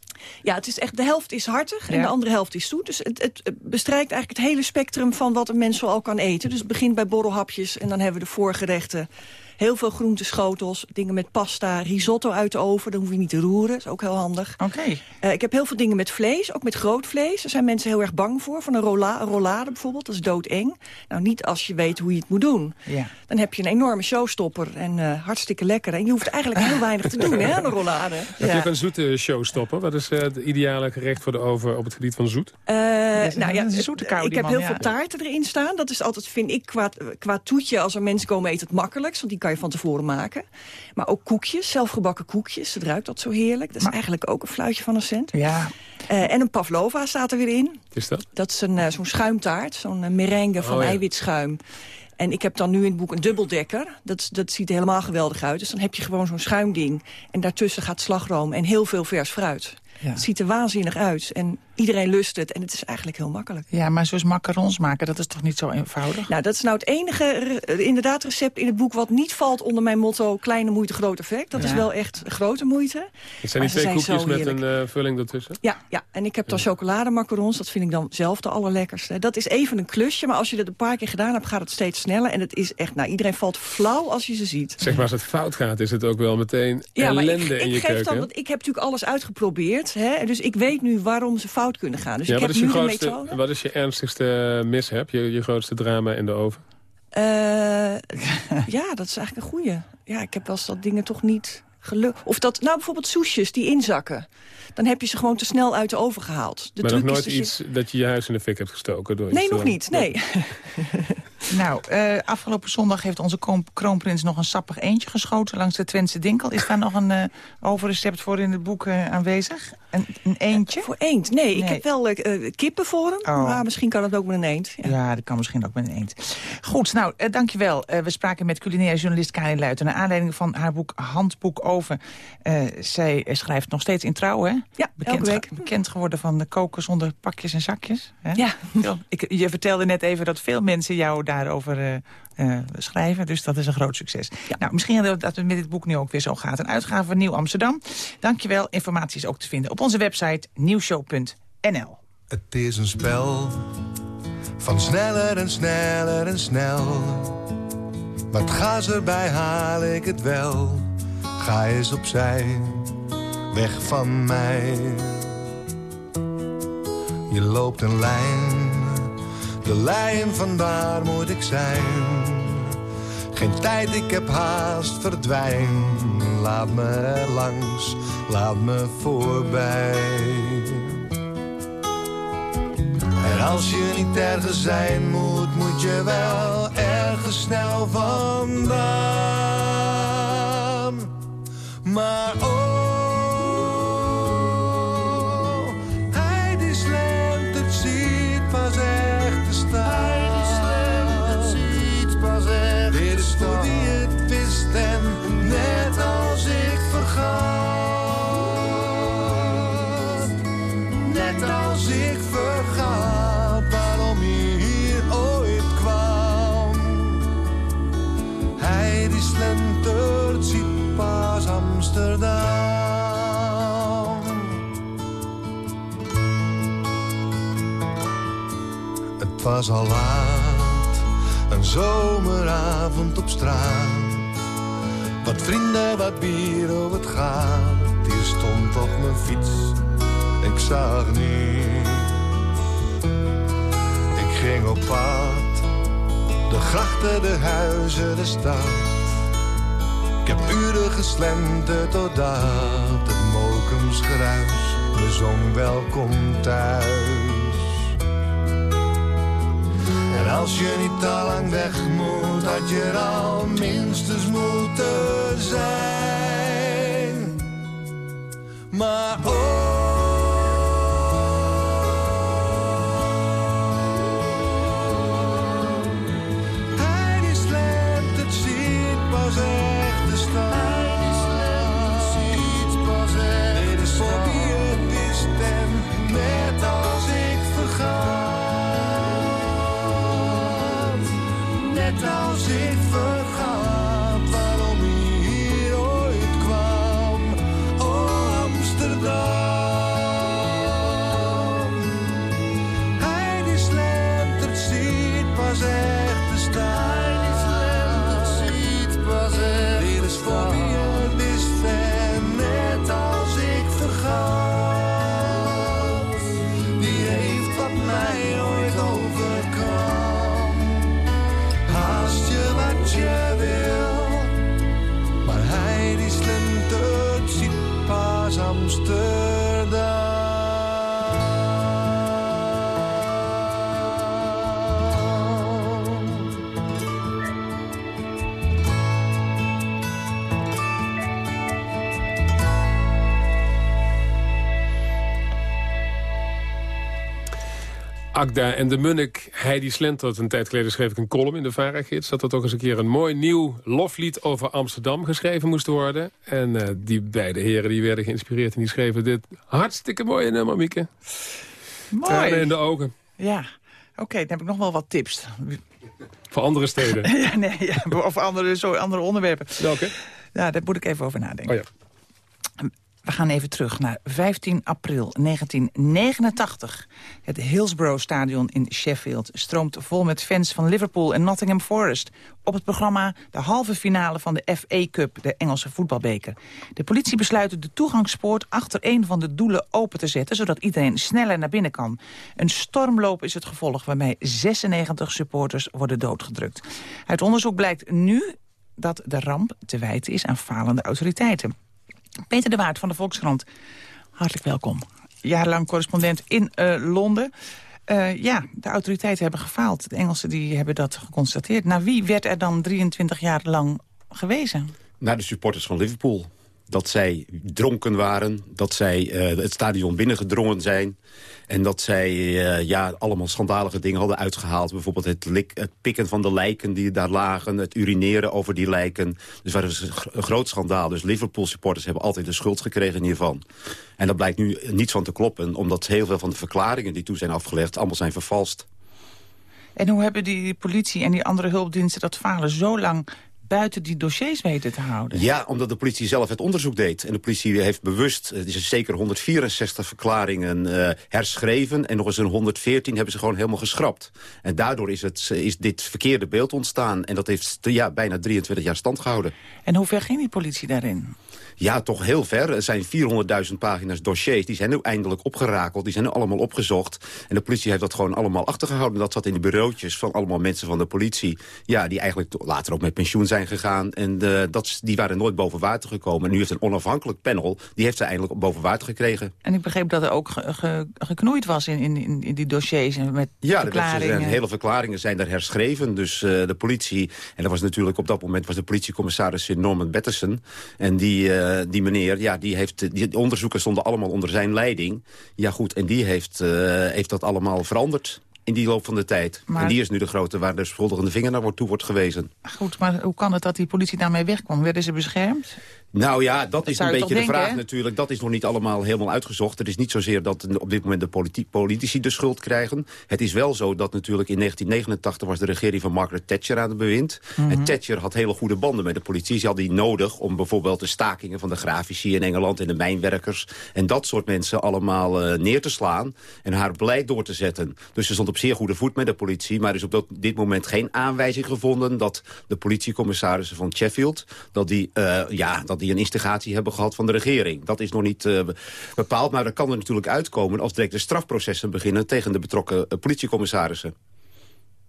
Ja, het is echt, de helft is hartig en de andere helft is zoet. Dus het, het, bestrijkt eigenlijk het hele spectrum van wat een mens al kan eten. Dus het begint bij borrelhapjes en dan hebben we de voorgerechten Heel veel groenteschotels, dingen met pasta, risotto uit de oven. Dan hoef je niet te roeren, dat is ook heel handig. Oké. Uh, ik heb heel veel dingen met vlees, ook met groot vlees. Daar zijn mensen heel erg bang voor. Van een, rola een rollade bijvoorbeeld, dat is doodeng. Nou, niet als je weet hoe je het moet doen. Ja. Dan heb je een enorme showstopper en uh, hartstikke lekker. En je hoeft eigenlijk heel weinig te doen, hè, een rollade. Heb je ook een zoete showstopper? Wat is uh, het ideale gerecht voor de oven op het gebied van zoet? nou ja, zoete kou, ik heb heel veel taarten erin staan. Dat is altijd, vind ik, qua, qua toetje, als er mensen komen eten het makkelijkst. Want die kan je van tevoren maken. Maar ook koekjes, zelfgebakken koekjes. Het ruikt dat zo heerlijk. Dat is eigenlijk ook een fluitje van een cent. Ja. Uh, en een pavlova staat er weer in. Is dat? Dat is een uh, zo'n schuimtaart, zo'n uh, merengue van oh, ja. eiwitschuim. En ik heb dan nu in het boek een dubbeldekker. Dat, dat ziet er helemaal geweldig uit. Dus dan heb je gewoon zo'n schuimding. En daartussen gaat slagroom en heel veel vers fruit. Ja. Het ziet er waanzinnig uit. En iedereen lust het. En het is eigenlijk heel makkelijk. Ja, maar zoals macarons maken, dat is toch niet zo eenvoudig? Nou, dat is nou het enige inderdaad recept in het boek... wat niet valt onder mijn motto kleine moeite, groot effect. Dat ja. is wel echt grote moeite. Het zijn die twee koekjes met een uh, vulling ertussen? Ja, ja, en ik heb dan ja. chocolademacarons. Dat vind ik dan zelf de allerlekkerste. Dat is even een klusje, maar als je dat een paar keer gedaan hebt... gaat het steeds sneller. En het is echt, nou, iedereen valt flauw als je ze ziet. Zeg maar, als het fout gaat, is het ook wel meteen ja, ellende ik, in ik je geef keuken. Dan, want ik heb natuurlijk alles uitgeprobeerd. Hè, dus ik weet nu waarom ze fout kunnen gaan. Dus ik heb wat, is nu je de grootste, methode. wat is je ernstigste mishap, je, je grootste drama in de oven? Uh, ja, dat is eigenlijk een goeie. Ja, ik heb wel eens dat dingen toch niet gelukt. Of dat, nou bijvoorbeeld soesjes die inzakken. Dan heb je ze gewoon te snel uit de oven gehaald. De maar nog nooit is iets je... dat je je huis in de fik hebt gestoken? Door nee, nog niet. Nee. nou, uh, afgelopen zondag heeft onze kroonprins nog een sappig eentje geschoten langs de Twentse Dinkel. Is daar nog een uh, overrecept voor in het boek uh, aanwezig? Een, een eentje? voor eend? Nee, nee, ik heb wel kippen voor hem. Oh. Maar misschien kan het ook met een eend. Ja, ja dat kan misschien ook met een eend. Goed, nou, dankjewel. we spraken met culinair journalist Karin Luiten... naar aanleiding van haar boek Handboek Oven. zij schrijft nog steeds in trouw, hè? Ja, bekend, bekend geworden van de koken zonder pakjes en zakjes. Hè? Ja. Ik, je vertelde net even dat veel mensen jou daarover uh, uh, schrijven. Dus dat is een groot succes. Ja. Nou, misschien dat het met dit boek nu ook weer zo gaat. Een uitgave van Nieuw Amsterdam. Dankjewel. Informatie is ook te vinden op onze website nieuwshow.nl. Het is een spel van sneller en sneller en snel. Wat gas erbij haal ik het wel. Ga eens opzij, weg van mij. Je loopt een lijn, de lijn vandaar moet ik zijn. Geen tijd, ik heb haast, verdwijn. Laat me langs, laat me voorbij. Als je niet ergens zijn moet, moet je wel ergens snel vandaan. Maar oh, ik vergaat waarom hier ooit kwam. Hij die slentert ziet pas Amsterdam. Het was al laat, een zomeravond op straat. Wat vrienden, wat bier, oh het gaat. Hier stond op mijn fiets, ik zag niet. Ging op pad, de grachten, de huizen, de stad. Ik heb uren geslenterd totdat het Mokums geruis me zong welkom thuis. En als je niet te lang weg moet, had je er al minstens moeten zijn. Maar oh, je wil. Maar hij die slentert ziet pas Amsterdam. Agda en de Munnik, Heidi Slentert. Een tijd geleden schreef ik een column in de Varagids... dat er toch eens een keer een mooi nieuw loflied over Amsterdam geschreven moest worden. En eh, die beide heren die werden geïnspireerd en die schreven dit hartstikke mooie nummer, Mieke. Mooi. Tranen in de ogen. Ja, oké, dan heb ik nog wel wat tips. Voor andere steden. ja, nee, ja, of andere, zo, andere onderwerpen. Welke? Ja, daar moet ik even over nadenken. Oh ja. We gaan even terug naar 15 april 1989. Het Hillsborough Stadion in Sheffield stroomt vol met fans van Liverpool en Nottingham Forest. Op het programma de halve finale van de FA Cup, de Engelse voetbalbeker. De politie besluit de toegangspoort achter een van de doelen open te zetten... zodat iedereen sneller naar binnen kan. Een stormloop is het gevolg waarmee 96 supporters worden doodgedrukt. Uit onderzoek blijkt nu dat de ramp te wijten is aan falende autoriteiten. Peter de Waard van de Volkskrant, hartelijk welkom. Jarenlang correspondent in uh, Londen. Uh, ja, de autoriteiten hebben gefaald. De Engelsen die hebben dat geconstateerd. Naar wie werd er dan 23 jaar lang gewezen? Naar de supporters van Liverpool. Dat zij dronken waren, dat zij uh, het stadion binnengedrongen zijn... en dat zij uh, ja, allemaal schandalige dingen hadden uitgehaald. Bijvoorbeeld het, lik, het pikken van de lijken die daar lagen... het urineren over die lijken. Dus dat was een groot schandaal. Dus Liverpool-supporters hebben altijd de schuld gekregen hiervan. En daar blijkt nu niets van te kloppen... omdat heel veel van de verklaringen die toen zijn afgelegd... allemaal zijn vervalst. En hoe hebben die politie en die andere hulpdiensten dat falen zo lang buiten die dossiers weten te houden? Ja, omdat de politie zelf het onderzoek deed. En de politie heeft bewust, het is zeker 164 verklaringen uh, herschreven... en nog eens een 114 hebben ze gewoon helemaal geschrapt. En daardoor is, het, is dit verkeerde beeld ontstaan. En dat heeft ja, bijna 23 jaar stand gehouden. En hoe ver ging die politie daarin? Ja, toch heel ver. Er zijn 400.000 pagina's dossiers. Die zijn nu eindelijk opgerakeld. Die zijn nu allemaal opgezocht. En de politie heeft dat gewoon allemaal achtergehouden. Dat zat in de bureautjes van allemaal mensen van de politie. Ja, die eigenlijk later ook met pensioen zijn gegaan. En dat, die waren nooit boven water gekomen. En nu heeft een onafhankelijk panel, die heeft ze eindelijk boven water gekregen. En ik begreep dat er ook geknoeid was in, in, in die dossiers met ja, verklaringen. Hele verklaringen zijn daar herschreven. Dus de politie, en dat was natuurlijk op dat moment was de politiecommissaris Norman Batterson. En die, die meneer, ja, die heeft, die onderzoeken stonden allemaal onder zijn leiding. Ja goed, en die heeft, heeft dat allemaal veranderd in die loop van de tijd. En die is nu de grote waar de schuldigende vinger naar wordt, toe wordt gewezen. Goed, maar hoe kan het dat die politie daarmee wegkwam? Werden ze beschermd? Nou ja, dat, is een beetje de vraag natuurlijk. Dat is nog niet allemaal helemaal uitgezocht. Het is niet zozeer dat op dit moment de politici de schuld krijgen. Het is wel zo dat natuurlijk in 1989 was de regering van Margaret Thatcher aan het bewind. En mhm. Thatcher had hele goede banden met de politie. Ze had die nodig om bijvoorbeeld de stakingen van de grafici in Engeland... en de mijnwerkers en dat soort mensen allemaal uh, neer te slaan... en haar beleid door te zetten. Dus ze stond op zeer goede voet met de politie. Maar er is op dit moment geen aanwijzing gevonden... dat de politiecommissarissen van Sheffield... dat die, uh, ja, dat die een instigatie hebben gehad van de regering. Dat is nog niet uh, bepaald, maar dat kan er natuurlijk uitkomen... als direct de strafprocessen beginnen tegen de betrokken uh, politiecommissarissen.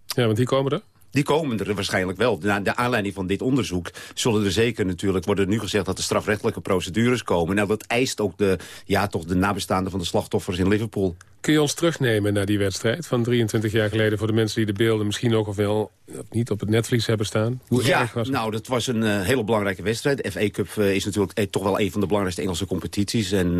Ja, want die komen er? Die komen er waarschijnlijk wel. Na de aanleiding van dit onderzoek zullen er zeker natuurlijk... worden nu gezegd dat er strafrechtelijke procedures komen. Nou, dat eist ook de, ja, toch de nabestaanden van de slachtoffers in Liverpool. Kun je ons terugnemen naar die wedstrijd van 23 jaar geleden... voor de mensen die de beelden misschien ook of wel niet op het netvlies hebben staan? Hoe ja, erg was het? nou, dat was een uh, hele belangrijke wedstrijd. De FA Cup uh, is natuurlijk eh, toch wel een van de belangrijkste Engelse competities. En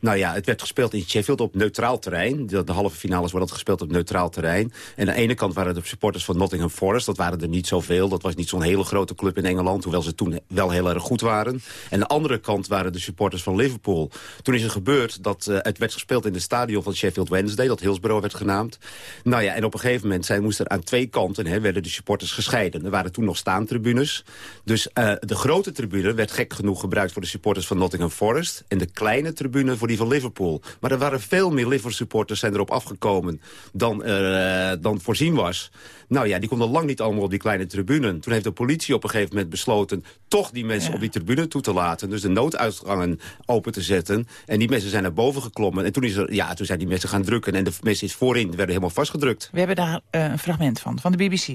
nou ja, het werd gespeeld in Sheffield op neutraal terrein. De, de halve finales worden gespeeld op neutraal terrein. En aan de ene kant waren de supporters van Nottingham Forest. Dat waren er niet zoveel. Dat was niet zo'n hele grote club in Engeland. Hoewel ze toen wel heel erg goed waren. En aan de andere kant waren de supporters van Liverpool. Toen is er gebeurd dat het werd gespeeld in het stadion van Sheffield Sheffield Wednesday, dat Hillsborough werd genaamd. Nou ja, en op een gegeven moment zijn, moesten er aan twee kanten hè, werden de supporters gescheiden. Er waren toen nog staantribunes. Dus uh, de grote tribune werd gek genoeg gebruikt voor de supporters van Nottingham Forest. En de kleine tribune voor die van Liverpool. Maar er waren veel meer Liverpool supporters zijn erop afgekomen dan, uh, dan voorzien was. Nou ja, die konden lang niet allemaal op die kleine tribune. Toen heeft de politie op een gegeven moment besloten... toch die mensen op die tribune toe te laten. Dus de nooduitgangen open te zetten. En die mensen zijn naar boven geklommen. En toen, is er, ja, toen zijn die mensen gaan drukken. En de mensen voorin werden helemaal vastgedrukt. We hebben daar uh, een fragment van, van de BBC.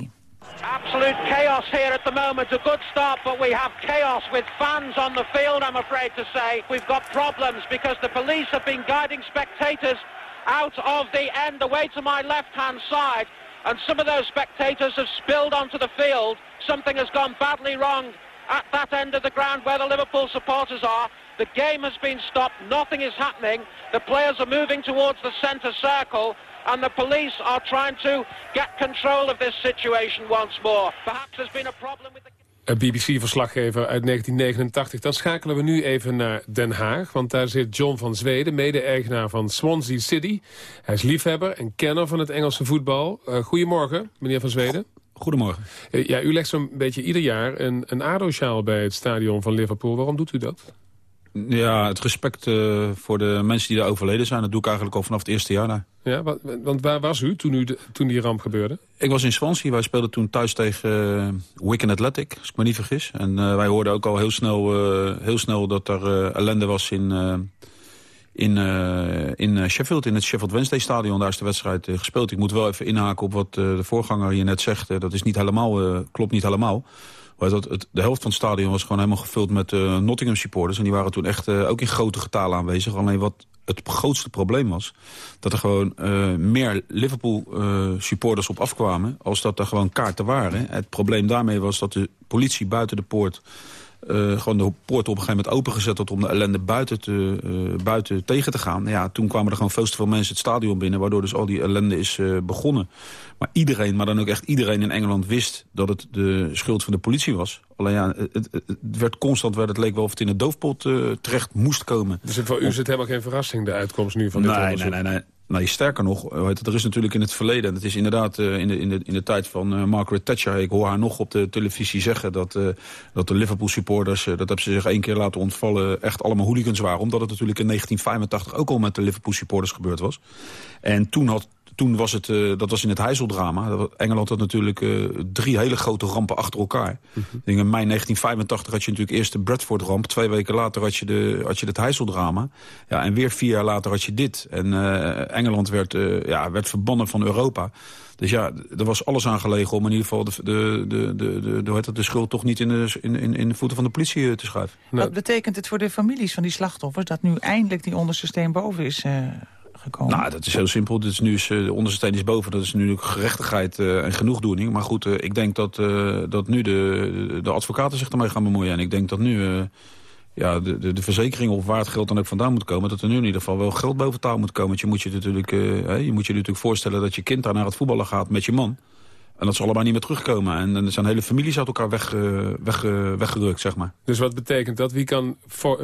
Absolute chaos here at the moment. A good start, but we have chaos with fans on the field, I'm afraid to say. We've got problems because the police have been guiding spectators out of the end away to my left-hand side. And some of those spectators have spilled onto the field. Something has gone badly wrong at that end of the ground where the Liverpool supporters are. The game has been stopped. Nothing is happening. The players are moving towards the centre circle and the police are trying to get control of this situation once more. Perhaps there's been a problem with the... BBC-verslaggever uit 1989. Dan schakelen we nu even naar Den Haag. Want daar zit John van Zweden, mede-eigenaar van Swansea City. Hij is liefhebber en kenner van het Engelse voetbal. Uh, goedemorgen, meneer van Zweden. Goedemorgen. Uh, ja, u legt zo'n beetje ieder jaar een, een ADO-sjaal bij het stadion van Liverpool. Waarom doet u dat? Ja, het respect uh, voor de mensen die daar overleden zijn... dat doe ik eigenlijk al vanaf het eerste jaar daar. Ja, want, want waar was u toen, u de, toen die ramp gebeurde? Ik was in Swansea. Wij speelden toen thuis tegen uh, Wigan Athletic, als ik me niet vergis. En uh, wij hoorden ook al heel snel, heel snel dat er ellende was in, in, in Sheffield, in het Sheffield Wednesday stadion. Daar is de wedstrijd gespeeld. Ik moet wel even inhaken op wat de voorganger hier net zegt. dat is niet helemaal, klopt niet helemaal. Dat, de helft van het stadion was gewoon helemaal gevuld met uh, Nottingham supporters. En die waren toen echt uh, ook in grote getalen aanwezig. Alleen wat het grootste probleem was... dat er gewoon uh, meer Liverpool supporters op afkwamen... als dat er gewoon kaarten waren. Het probleem daarmee was dat de politie buiten de poort uh, gewoon de poort op een gegeven moment opengezet had om de ellende buiten, te, uh, buiten tegen te gaan. Ja, toen kwamen er gewoon veel te veel mensen het stadion binnen... waardoor dus al die ellende is uh, begonnen. Maar iedereen, maar dan ook echt iedereen in Engeland wist... dat het de schuld van de politie was. Alleen ja, het, het, werd constant, werd, het leek wel of het in de doofpot terecht moest komen. Dus voor u is het helemaal geen verrassing, de uitkomst nu van dit nee, onderzoek? Nee, nee, nee. Nou, sterker nog, er is natuurlijk in het verleden... en het is inderdaad in, de, in, de, in de tijd van Margaret Thatcher... ik hoor haar nog op de televisie zeggen dat, dat de Liverpool-supporters... dat hebben ze zich één keer laten ontvallen, echt allemaal hooligans waren. Omdat het natuurlijk in 1985 ook al met de Liverpool-supporters gebeurd was. En toen had toen was het, uh, dat was in het Heizeldrama. Engeland had natuurlijk uh, drie hele grote rampen achter elkaar. Mm -hmm. In mei 1985 had je natuurlijk eerst de Bradford-ramp. Twee weken later had je, de, had je het Heizeldrama. Ja, en weer vier jaar later had je dit. En uh, Engeland werd, ja, werd verbannen van Europa. Dus ja, er was alles aan gelegen om in ieder geval de, de, de, de, de, de, de schuld toch niet in de, in, in de voeten van de politie te schuiven. Wat betekent het voor de families van die slachtoffers dat nu eindelijk die onderste steen boven is uh, gekomen? Nou, dat is heel simpel. Dus nu is, de onderste steen is boven. Dat is nu gerechtigheid uh, en genoegdoening. Maar goed, uh, ik denk dat, dat nu de, de advocaten zich ermee gaan bemoeien. En ik denk dat nu ja, de, de, de verzekering of waar het geld dan ook vandaan moet komen... dat er nu in ieder geval wel geld boven taal moet komen. Want je moet je, natuurlijk, uh, je moet je natuurlijk voorstellen dat je kind daar naar het voetballen gaat met je man. En dat ze allebei niet meer terugkomen. En, en er zijn hele families uit elkaar weg, weg, weggerukt, zeg maar. Dus wat betekent dat? Wie kan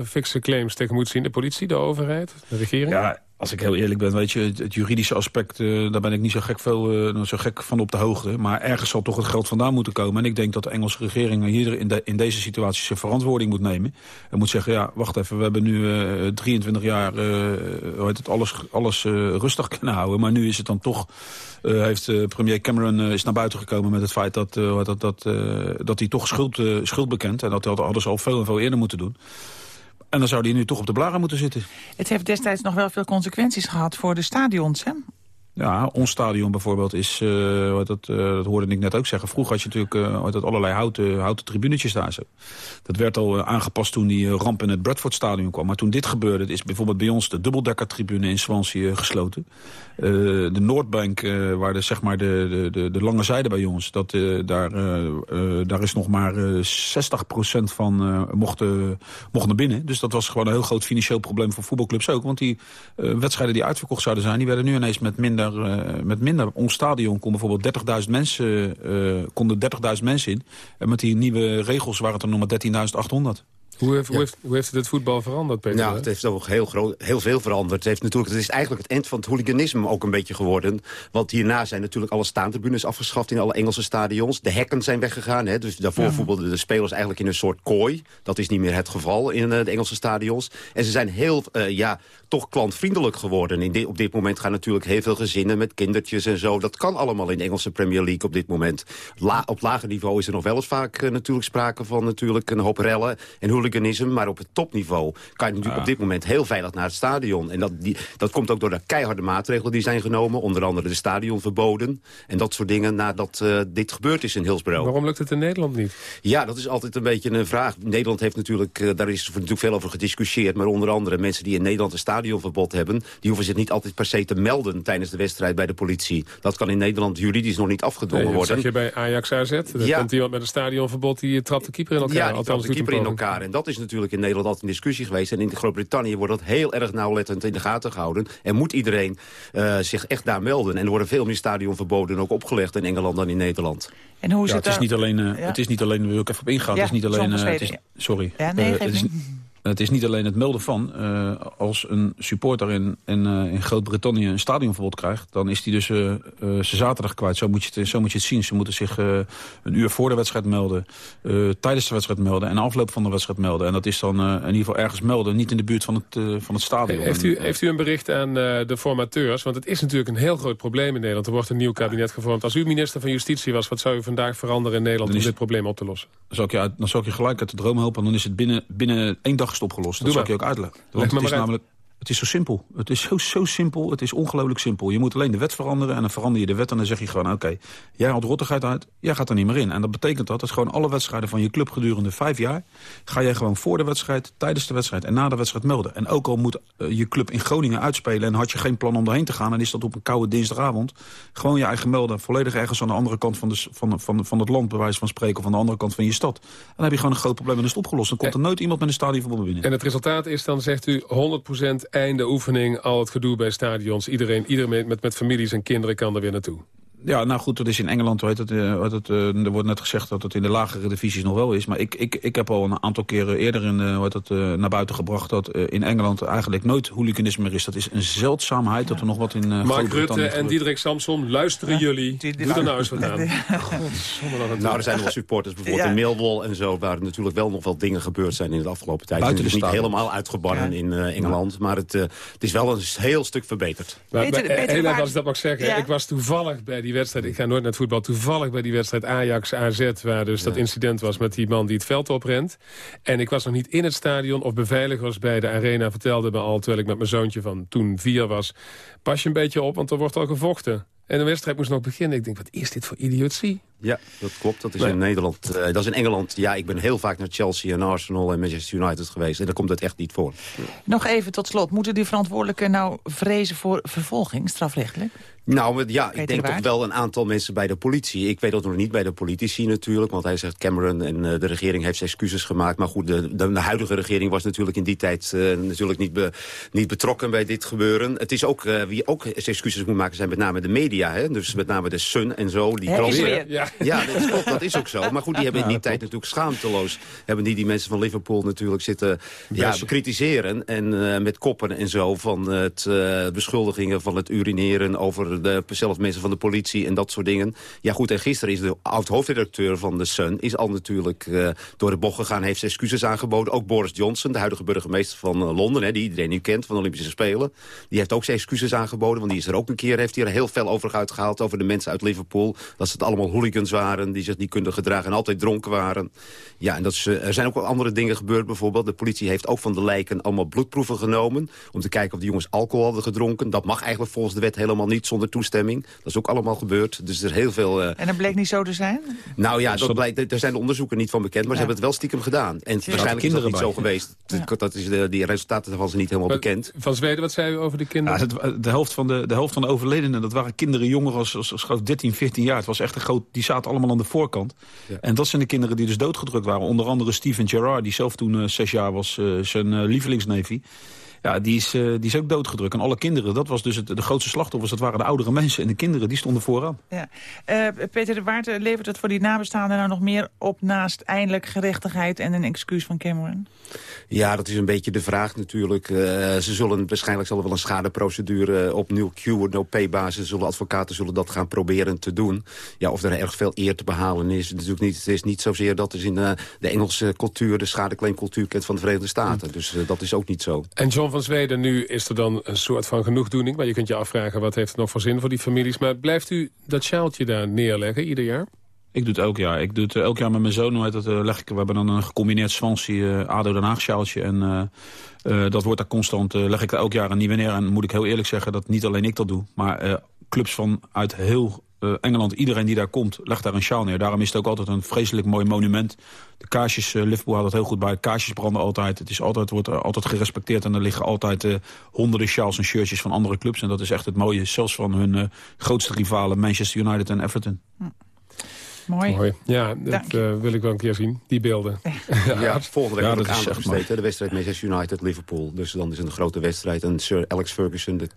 fixe claims tegen moet zien? De politie, de overheid, de regering? Ja, als ik heel eerlijk ben, weet je, het, juridische aspect... Uh, daar ben ik niet zo gek, veel, uh, zo gek van op de hoogte. Maar ergens zal toch het geld vandaan moeten komen. En ik denk dat de Engelse regering hier in, de, in deze situatie... zijn verantwoording moet nemen. En moet zeggen, ja, wacht even, we hebben nu uh, 23 jaar... hoe het, alles, alles rustig kunnen houden. Maar nu is het dan toch... heeft premier Cameron is naar buiten gekomen met het feit dat, dat, dat, dat hij toch schuld, schuld bekent. En dat hadden ze al veel en veel eerder moeten doen. En dan zou die nu toch op de blaren moeten zitten. Het heeft destijds nog wel veel consequenties gehad voor de stadions, hè? Ja, ons stadion bijvoorbeeld is, uh, dat, uh, dat hoorde ik net ook zeggen. Vroeger had je natuurlijk uh, allerlei houten, houten tribunetjes daar zo. Dat werd al aangepast toen die ramp in het Bradford stadion kwam. Maar toen dit gebeurde, is bijvoorbeeld bij ons de dubbeldekkertribune in Swansea gesloten. de Noordbank, waar de, zeg maar de, de, de, lange zijde bij ons, dat, daar, daar is nog maar 60% van mochten, mochten naar binnen. Dus dat was gewoon een heel groot financieel probleem voor voetbalclubs ook. Want die wedstrijden die uitverkocht zouden zijn, die werden nu ineens met minder uh, met minder. Ons stadion kon bijvoorbeeld 30.000 mensen, uh, konden 30.000 mensen in. En met die nieuwe regels waren het er nog maar 13.800. Hoe heeft, hoe, heeft, hoe heeft het voetbal veranderd, Peter? Nou, het heeft ook heel, groot, heel veel veranderd. Het, heeft natuurlijk, het is eigenlijk het eind van het hooliganisme ook een beetje geworden. Want hierna zijn natuurlijk alle staantribunes afgeschaft in alle Engelse stadions. De hekken zijn weggegaan. Hè, dus daarvoor ja. voetbalden de spelers eigenlijk in een soort kooi. Dat is niet meer het geval in uh, de Engelse stadions. En ze zijn heel, uh, ja, toch klantvriendelijk geworden. In dit, op dit moment gaan natuurlijk heel veel gezinnen met kindertjes en zo. Dat kan allemaal in de Engelse Premier League op dit moment. La, op lager niveau is er nog wel eens vaak uh, natuurlijk sprake van natuurlijk een hoop rellen en hooliganisme. Maar op het topniveau kan je natuurlijk op dit moment heel veilig naar het stadion. En dat, die, dat komt ook door de keiharde maatregelen die zijn genomen. Onder andere de stadionverboden en dat soort dingen nadat uh, dit gebeurd is in Hillsborough. Waarom lukt het in Nederland niet? Ja, dat is altijd een beetje een vraag. Nederland heeft natuurlijk, uh, daar is natuurlijk veel over gediscussieerd. Maar onder andere mensen die in Nederland een stadionverbod hebben... die hoeven zich niet altijd per se te melden tijdens de wedstrijd bij de politie. Dat kan in Nederland juridisch nog niet afgedwongen nee, worden. Dat zeg je bij Ajax AZ. Ja. komt iemand met een stadionverbod, die trapt de keeper in elkaar. Ja, die trapt de keeper in elkaar. En dat is natuurlijk in Nederland altijd een discussie geweest. En in Groot-Brittannië wordt dat heel erg nauwlettend in de gaten gehouden. En moet iedereen uh, zich echt daar melden. En er worden veel meer stadionverboden ook opgelegd in Engeland dan in Nederland. En hoe ja, het, is niet alleen, uh, ja. het is niet alleen, daar wil ik even op ingaan. Ja, het is niet alleen, uh, het is, sorry. Ja, nee, het is, het is niet alleen het melden van. Uh, als een supporter in, in, uh, in Groot-Brittannië een stadionverbod krijgt... dan is hij dus uh, zijn zaterdag kwijt. Zo moet, je het, zo moet je het zien. Ze moeten zich een uur voor de wedstrijd melden. tijdens de wedstrijd melden. En afloop van de wedstrijd melden. En dat is dan in ieder geval ergens melden. Niet in de buurt van het, van het stadion. Heeft u, heeft u een bericht aan de formateurs? Want het is natuurlijk een heel groot probleem in Nederland. Er wordt een nieuw kabinet gevormd. Als u minister van Justitie was... wat zou u vandaag veranderen in Nederland om dit probleem op te lossen? Dan zou ik je, uit, dan zou ik je gelijk uit de droom helpen. En dan is het binnen, binnen één dag opgelost. Dat zal ik je ook uitleggen. Want het is namelijk... Het is zo simpel. Het is zo, zo simpel. Het is ongelooflijk simpel. Je moet alleen de wet veranderen en dan verander je de wet... en dan zeg je gewoon, oké, okay, jij haalt rottigheid uit, jij gaat er niet meer in. En dat betekent dat, dat gewoon alle wedstrijden van je club gedurende vijf jaar... ga jij gewoon voor de wedstrijd, tijdens de wedstrijd en na de wedstrijd melden. En ook al moet uh, je club in Groningen uitspelen... en had je geen plan om erheen te gaan... en is dat op een koude dinsdagavond... gewoon je eigen melden, volledig ergens aan de andere kant van, de, van, van, van het land... bij wijze van spreken, of aan de andere kant van je stad. Dan heb je gewoon een groot probleem en is het opgelost. Dan komt er nooit iemand met een stadionverbod binnen. En het resultaat is dan, zegt u, 100% einde oefening, al het gedoe bij stadions. Iedereen, iedereen met, met families en kinderen kan er weer naartoe. Ja, nou goed, dat is in Engeland, weet het, uh, het, uh, er wordt net gezegd dat het in de lagere divisies nog wel is. Maar ik, ik, ik heb al een aantal keren eerder in, uh, het, naar buiten gebracht... dat in Engeland eigenlijk nooit hooliganisme meer is. Dat is een zeldzaamheid dat er nog wat in uh, Mark Rutte en Diederik Samson, luisteren jullie? Doe er nou eens wat aan. nou, er zijn nog wel supporters, bijvoorbeeld in Millwall en zo... waar natuurlijk wel nog wel dingen gebeurd zijn in de afgelopen tijd. Het is niet helemaal uitgebannen in Engeland, maar het, het is wel een heel stuk verbeterd. Maar, heel even als ik dat mag zeggen, ik was toevallig bij die wedstrijd... ik ga nooit naar het voetbal, toevallig bij die wedstrijd Ajax-AZ... waar dus dat incident was met die man die het veld oprent. En ik was nog niet in het stadion of beveiligers bij de arena... vertelden me al, terwijl ik met mijn zoontje van toen vier was... pas je een beetje op, want er wordt al gevochten. En de wedstrijd moest nog beginnen. Ik denk, wat is dit voor idiotie? Ja, dat klopt. Dat is in Nederland. Uh, dat is in Engeland. Ja, ik ben heel vaak naar Chelsea en Arsenal en Manchester United geweest. En daar komt het echt niet voor. Nog even tot slot. Moeten die verantwoordelijken nou vrezen voor vervolging, strafrechtelijk? Nou, ja, ik denk toch wel een aantal mensen bij de politie. Ik weet dat nog niet bij de politici natuurlijk. Want hij zegt Cameron en uh, de regering heeft excuses gemaakt. Maar goed, de, de, de, huidige regering was natuurlijk in die tijd uh, natuurlijk niet, be, niet betrokken bij dit gebeuren. Het is ook, uh, wie ook excuses moet maken zijn met name de media. Hè? Dus met name de Sun en zo. Die kranten. Ja, ja dat, klopt, dat is ook zo. Maar goed, die hebben in die tijd natuurlijk schaamteloos... hebben die, die mensen van Liverpool natuurlijk zitten ja, bekritiseren. En met koppen en zo van het beschuldigingen van het urineren over de, zelfs mensen van de politie en dat soort dingen. Ja goed, en gisteren is de oud-hoofdredacteur van The Sun... is al natuurlijk uh, door de bocht gegaan, heeft excuses aangeboden. Ook Boris Johnson, de huidige burgemeester van uh, Londen... Hè, die iedereen nu kent van de Olympische Spelen... die heeft ook zijn excuses aangeboden. Want die is er ook een keer, heeft hij er heel veel over uitgehaald... over de mensen uit Liverpool. Dat ze het allemaal hooligans waren, die zich niet kunnen gedragen... en altijd dronken waren. Ja, en dat is, uh, er zijn ook wel andere dingen gebeurd. Bijvoorbeeld, de politie heeft ook van de lijken allemaal bloedproeven genomen... om te kijken of de jongens alcohol hadden gedronken. Dat mag eigenlijk volgens de wet helemaal niet zonder toestemming. Dat is ook allemaal gebeurd. Dus er is heel veel... Uh... En dat bleek niet zo te zijn? Nou ja, dat blijkt, er zijn de onderzoeken niet van bekend. Maar ze hebben het wel stiekem gedaan. En ja. waarschijnlijk is dat niet zo geweest. Ja. Dat is de, die resultaten daarvan zijn niet helemaal bekend. Van Zweden, wat zei u over de kinderen? Ja, het, de, helft van de, de helft van de overledenen, dat waren kinderen jonger als, als, als 13, 14 jaar. Het was echt een groot... Die zaten allemaal aan de voorkant. En dat zijn de kinderen die dus doodgedrukt waren. Onder andere Steven Gerrard, die zelf toen uh, zes jaar was, uh, zijn uh, lievelingsneefje. Ja, die is, uh, die is ook doodgedrukt. En alle kinderen, dat was dus het, de grootste slachtoffers. Dat waren de oudere mensen en de kinderen, die stonden vooraan. Ja. Uh, Peter de Waard, levert het voor die nabestaanden nou nog meer op... naast eindelijk gerechtigheid en een excuus van Cameron? Ja, dat is een beetje de vraag natuurlijk. Uh, ze zullen waarschijnlijk zal er wel een schadeprocedure op no Q, no pay basis. Zullen advocaten zullen dat gaan proberen te doen. Ja, of er erg veel eer te behalen is. Natuurlijk niet, het is niet zozeer dat is in uh, de Engelse cultuur, de schadeclaimcultuur kent van de Verenigde Staten. Dus uh, dat is ook niet zo. En John van Zweden, nu is er dan een soort van genoegdoening. Maar je kunt je afvragen, wat heeft het nog voor zin voor die families? Maar blijft u dat sjaaltje daar neerleggen ieder jaar? Ik doe het elk jaar. Ik doe het elk jaar met mijn zoon. Dat, uh, leg ik, we hebben dan een gecombineerd Swansea uh, ADO Den Haag sjaaltje. En dat wordt daar constant, leg ik daar elk jaar een nieuwe neer. En moet ik heel eerlijk zeggen dat niet alleen ik dat doe. Maar clubs van uit heel Engeland, iedereen die daar komt, legt daar een sjaal neer. Daarom is het ook altijd een vreselijk mooi monument. De kaarsjes, Liverpool had het heel goed bij. Kaarsjes branden altijd. Het is altijd, wordt altijd gerespecteerd. En er liggen altijd honderden sjaals en shirtjes van andere clubs. En dat is echt het mooie, zelfs van hun grootste rivalen Manchester United en Everton. Hm. Mooi. Ja, dat uh, wil ik wel een keer zien, die beelden. ja, ja volgende week ja, wordt aandacht besteed. De wedstrijd Manchester United-Liverpool. Dus dan is het een grote wedstrijd. En Sir Alex Ferguson, de,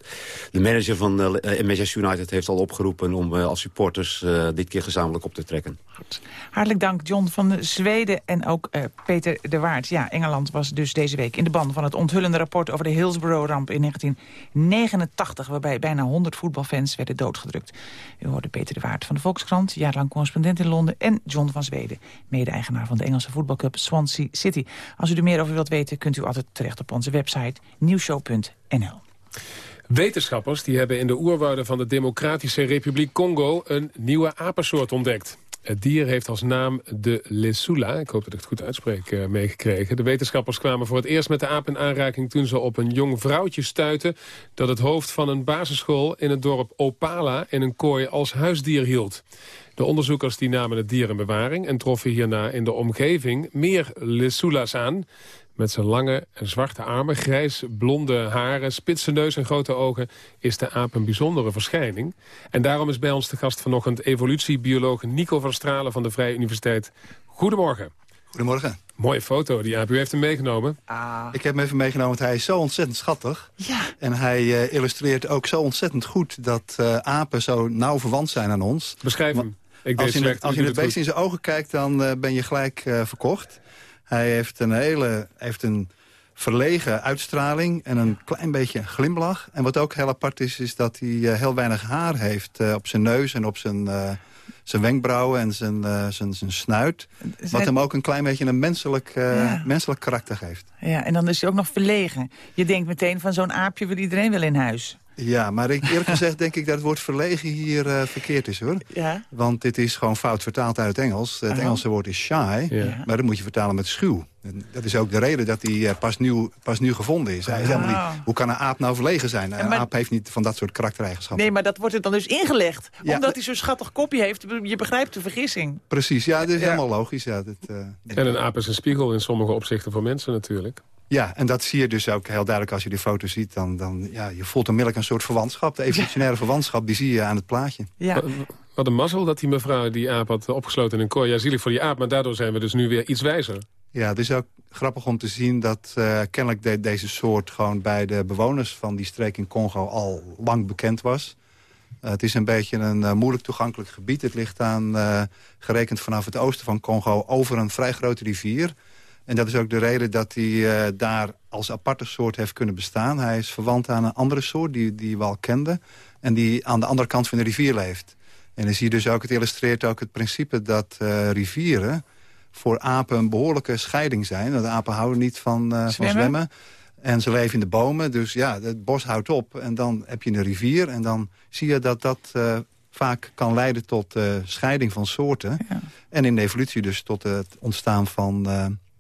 de manager van uh, Manchester United... heeft al opgeroepen om uh, als supporters dit keer gezamenlijk op te trekken. Goed. Hartelijk dank John van Zweden en ook Peter de Waard. Ja, Engeland was dus deze week in de ban van het onthullende rapport... over de Hillsborough-ramp in 1989... waarbij bijna 100 voetbalfans werden doodgedrukt. U hoorde Peter de Waard van de Volkskrant, jarenlang correspondent in Londen... en John van Zweden, mede-eigenaar van de Engelse voetbalclub Swansea City. Als u er meer over wilt weten, kunt u altijd terecht op onze website nieuwshow.nl. Wetenschappers die hebben in de oerwouden van de Democratische Republiek Congo... een nieuwe apensoort ontdekt. Het dier heeft als naam de Lesula, ik hoop dat ik het goed uitspreek, uh, meegekregen. De wetenschappers kwamen voor het eerst met de aap in aanraking... toen ze op een jong vrouwtje stuitten... dat het hoofd van een basisschool in het dorp Opala in een kooi als huisdier hield. De onderzoekers die namen het dier in bewaring... en troffen hierna in de omgeving meer Lesula's aan... Met zijn lange en zwarte armen, grijs blonde haren, spitse neus en grote ogen... is de aap een bijzondere verschijning. En daarom is bij ons de gast vanochtend evolutiebioloog Nico van Stralen... van de Vrije Universiteit. Goedemorgen. Goedemorgen. Mooie foto, die aap. U heeft hem meegenomen? Ah. Ik heb hem even meegenomen, want hij is zo ontzettend schattig. Ja. En hij uh, illustreert ook zo ontzettend goed dat uh, apen zo nauw verwant zijn aan ons. Beschrijf hem. Ik als je, het, als je het beest in zijn ogen kijkt, dan uh, ben je gelijk verkocht. Hij heeft een hele... Heeft een verlegen uitstraling en een klein beetje glimlach. En wat ook heel apart is, is dat hij heel weinig haar heeft op zijn neus en op zijn zijn wenkbrauwen en zijn, uh, zijn, zijn snuit. Wat hem ook een klein beetje een menselijk, uh, menselijk karakter geeft. Ja, en dan is hij ook nog verlegen. Je denkt meteen van zo'n aapje wil iedereen wel in huis. Ja, maar ik, eerlijk gezegd denk ik dat het woord verlegen hier uh, verkeerd is, hoor. Ja? Want dit is gewoon fout vertaald uit het Engels. Het Engelse woord is shy, ja. maar dat moet je vertalen met schuw. En dat is ook de reden dat hij uh, pas, nieuw, pas nieuw gevonden is. Hij is helemaal niet, hoe kan een aap nou verlegen zijn? Een aap heeft niet van dat soort karaktereigenschappen. Nee, maar dat wordt er dan dus ingelegd. Ja, omdat hij zo'n schattig kopje heeft. Je begrijpt de vergissing. Precies, ja, dat is helemaal logisch. Ja, dat, uh, en een aap is een spiegel in sommige opzichten voor mensen natuurlijk. Ja, en dat zie je dus ook heel duidelijk als je die foto ziet. Dan, dan, ja, je voelt onmiddellijk een soort verwantschap. De evolutionaire verwantschap, die zie je aan het plaatje. Ja. Wat een mazzel dat die mevrouw die aap had opgesloten in een kooi. Ja, zielig voor die aap, maar daardoor zijn we dus nu weer iets wijzer. Ja, het is ook grappig om te zien dat uh, kennelijk de, deze soort... gewoon bij de bewoners van die streek in Congo al lang bekend was. Uh, het is een beetje een uh, moeilijk toegankelijk gebied. Het ligt aan, gerekend vanaf het oosten van Congo, over een vrij grote rivier... En dat is ook de reden dat hij uh, daar als aparte soort heeft kunnen bestaan. Hij is verwant aan een andere soort die, die we al kenden... en die aan de andere kant van de rivier leeft. En dan zie je dus ook, het illustreert ook het principe dat uh, rivieren... voor apen een behoorlijke scheiding zijn. Want apen houden niet van, uh, zwemmen. van zwemmen. En ze leven in de bomen, dus ja, het bos houdt op. En dan heb je een rivier en dan zie je dat dat vaak kan leiden tot scheiding van soorten. Ja. En in de evolutie dus tot het ontstaan van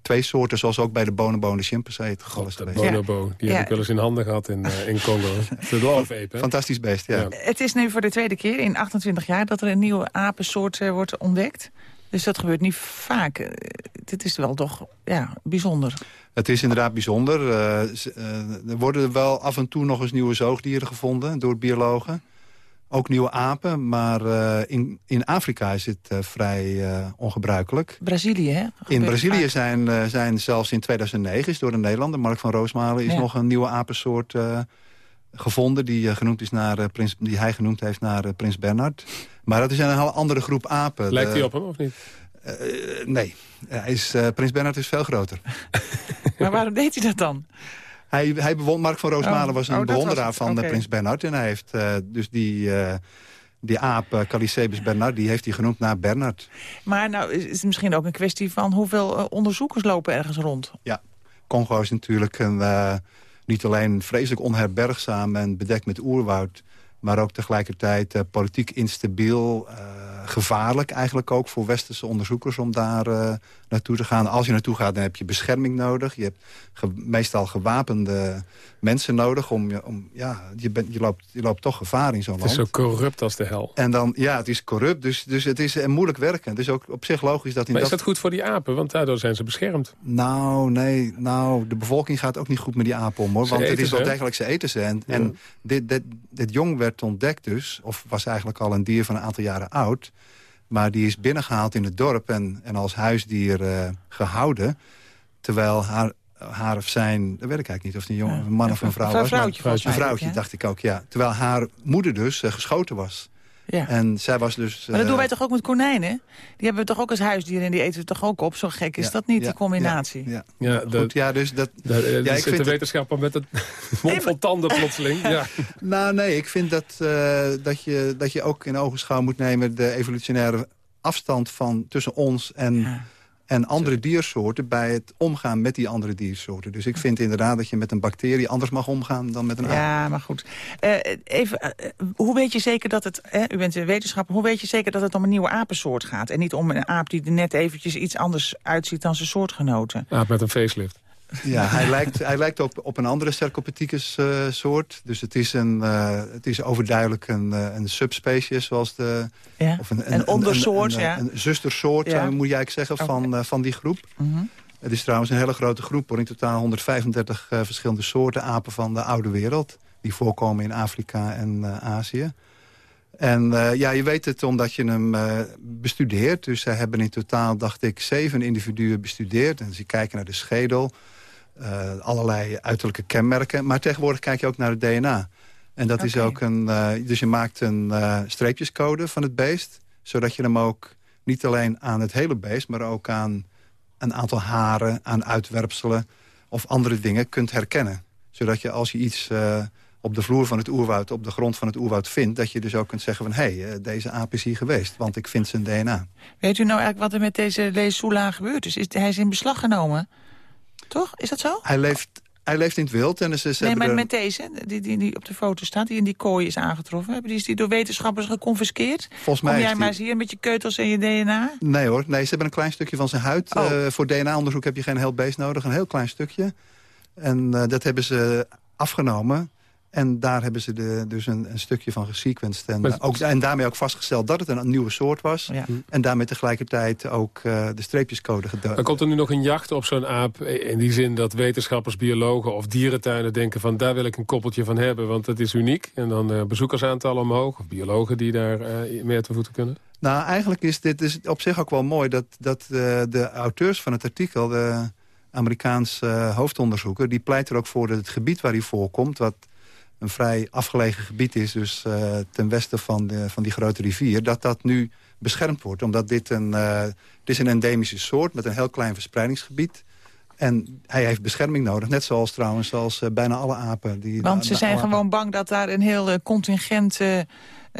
twee soorten, zoals ook bij de bonobo en de chimpansee het geval is geweest. bonobo, die heb ik wel eens in handen gehad in, uh, in Congo. de dwarfeep, Fantastisch beest, ja. Het is nu voor de tweede keer in 28 jaar dat er een nieuwe apensoort uh, wordt ontdekt. Dus dat gebeurt niet vaak. Uh, dit is wel toch ja, bijzonder. Het is inderdaad bijzonder. er worden wel af en toe nog eens nieuwe zoogdieren gevonden door biologen. Ook nieuwe apen, maar uh, in, in Afrika is het uh, vrij uh, ongebruikelijk. Brazilië, hè? In Brazilië zijn, zijn zelfs in 2009, is door een Nederlander, Mark van Roosmalen... is ja. nog een nieuwe apensoort gevonden die, genoemd is naar, prins, die hij genoemd heeft naar prins Bernhard. Maar dat is een hele andere groep apen. Lijkt hij op hem, of niet? nee, hij is, prins Bernhard is veel groter. maar waarom deed hij dat dan? Hij, hij bewond, Mark van Roosmalen oh, was een oh, bewonderaar van okay. prins Bernhard. En hij heeft uh, dus die, uh, die aap, uh, Calicebus Bernhard, die heeft hij genoemd naar Bernhard. Maar nou is het misschien ook een kwestie van hoeveel onderzoekers lopen ergens rond? Ja, Congo is natuurlijk een, niet alleen vreselijk onherbergzaam en bedekt met oerwoud... maar ook tegelijkertijd politiek instabiel gevaarlijk eigenlijk ook voor westerse onderzoekers om daar uh, naartoe te gaan. Als je naartoe gaat, dan heb je bescherming nodig. Je hebt ge meestal gewapende mensen nodig. Om, om, ja, je, bent, je, loopt, je loopt toch gevaar in zo'n land. Het is zo corrupt als de hel. En dan, ja, het is corrupt, dus, dus het is een moeilijk werken. Is ook op zich logisch dat... In maar is dat goed voor die apen? Want daardoor zijn ze beschermd. Nou, nee, nou, de bevolking gaat ook niet goed met die apen om, hoor. Ze want het is wel degelijk, ze eten ze. En, ja. en dit, dit, dit jong werd ontdekt dus, of was eigenlijk al een dier van een aantal jaren oud... Maar die is binnengehaald in het dorp en, en als huisdier uh, gehouden. Terwijl haar, haar of zijn, dat weet ik eigenlijk niet of het een jongen, een man of een vrouw was. Een vrouwtje, vrouwtje dacht ik ook, ja. Terwijl haar moeder dus uh, geschoten was. Ja. En zij was dus... Maar dat doen wij toch ook met konijnen? Die hebben we toch ook als huisdier en die eten we toch ook op? Zo gek is ja, dat niet, ja, die combinatie? Ja, ja. dat, Goed, ja dus dat... dat ja, ik zit de wetenschapper met het mond vol tanden plotseling. Ja. nou nee, ik vind dat, uh, dat, je, dat je ook in ogenschouw moet nemen... de evolutionaire afstand van tussen ons en en andere diersoorten bij het omgaan met die andere diersoorten. Dus ik vind inderdaad dat je met een bacterie anders mag omgaan dan met een aap. Ja, maar goed. Uh, even, uh, hoe weet je zeker dat het, uh, u bent een wetenschapper, hoe weet je zeker dat het om een nieuwe apensoort gaat? En niet om een aap die er net eventjes iets anders uitziet dan zijn soortgenoten? Aap met een facelift. Ja, hij lijkt, hij lijkt op, op een andere Cercopeticus uh, soort. Dus het is, een, uh, het is overduidelijk een, uh, een subspecies, zoals de... Ja. Of een, een, een ondersoort, een, ja. Een, zustersoort, ja. moet je eigenlijk zeggen, van, okay. van die groep. Mm -hmm. Het is trouwens een hele grote groep, hoor. In totaal 135 verschillende soorten apen van de oude wereld. Die voorkomen in Afrika en Azië. En ja, je weet het omdat je hem bestudeert. Dus zij hebben in totaal, dacht ik, zeven individuen bestudeerd. En ze kijken naar de schedel, allerlei uiterlijke kenmerken. Maar tegenwoordig kijk je ook naar het DNA. En dat is ook een... dus je maakt een streepjescode van het beest. Zodat je hem ook niet alleen aan het hele beest... maar ook aan een aantal haren, aan uitwerpselen of andere dingen kunt herkennen. Zodat je als je iets op de vloer van het oerwoud, op de grond van het oerwoud vindt... dat je dus ook kunt zeggen van, hé, hey, deze aap is hier geweest, want ik vind zijn DNA. Weet u nou eigenlijk wat er met deze Leesula gebeurd is? is? Hij is in beslag genomen, toch? Is dat zo? Hij leeft hij leeft in het wild. En ze, nee, maar met deze, die, die, die op de foto staat, die in die kooi is aangetroffen. Hebben die, is die door wetenschappers geconfiskeerd? Volgens mij Kom jij maar eens hier met je keutels en je DNA? Nee hoor, nee, ze hebben een klein stukje van zijn huid. Oh. Uh, voor DNA-onderzoek heb je geen heel beest nodig, een heel klein stukje. En uh, dat hebben ze afgenomen. En daar hebben ze de, dus een, een, stukje van gesequenced. En, ook, en daarmee ook vastgesteld dat het een nieuwe soort was. Ja. En daarmee tegelijkertijd ook uh, de streepjescode gedood. Maar komt er nu nog een jacht op zo'n aap? In die zin dat wetenschappers, biologen of dierentuinen denken van... daar wil ik een koppeltje van hebben, want het is uniek. En dan uh, bezoekersaantallen omhoog. Of biologen die daar uh, meer te voeten kunnen. Nou, eigenlijk is dit is op zich ook wel mooi... dat, dat de auteurs van het artikel, de Amerikaanse hoofdonderzoeker... die pleit er ook voor dat het gebied waar hij voorkomt... wat een vrij afgelegen gebied is, dus uh, ten westen van, de, van die grote rivier... dat dat nu beschermd wordt. Omdat dit een, uh, dit is een endemische soort met een heel klein verspreidingsgebied. En hij heeft bescherming nodig. Net zoals trouwens als uh, bijna alle apen. Die Want ze zijn gewoon bang dat daar een heel contingent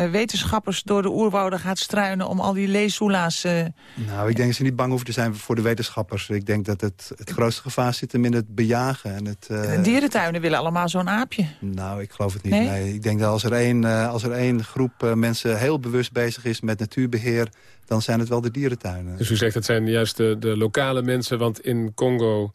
wetenschappers door de oerwouden gaat struinen... om al die leeshoela's... Uh... Nou, ik denk dat ze niet bang hoeven te zijn voor de wetenschappers. Ik denk dat het, het grootste gevaar zit hem in het bejagen. En het, uh... de dierentuinen willen allemaal zo'n aapje. Nou, ik geloof het niet. Nee? nee ik denk dat als er één, als er één groep mensen heel bewust bezig is met natuurbeheer... dan zijn het wel de dierentuinen. Dus u zegt het zijn juist de, de lokale mensen, want in Congo...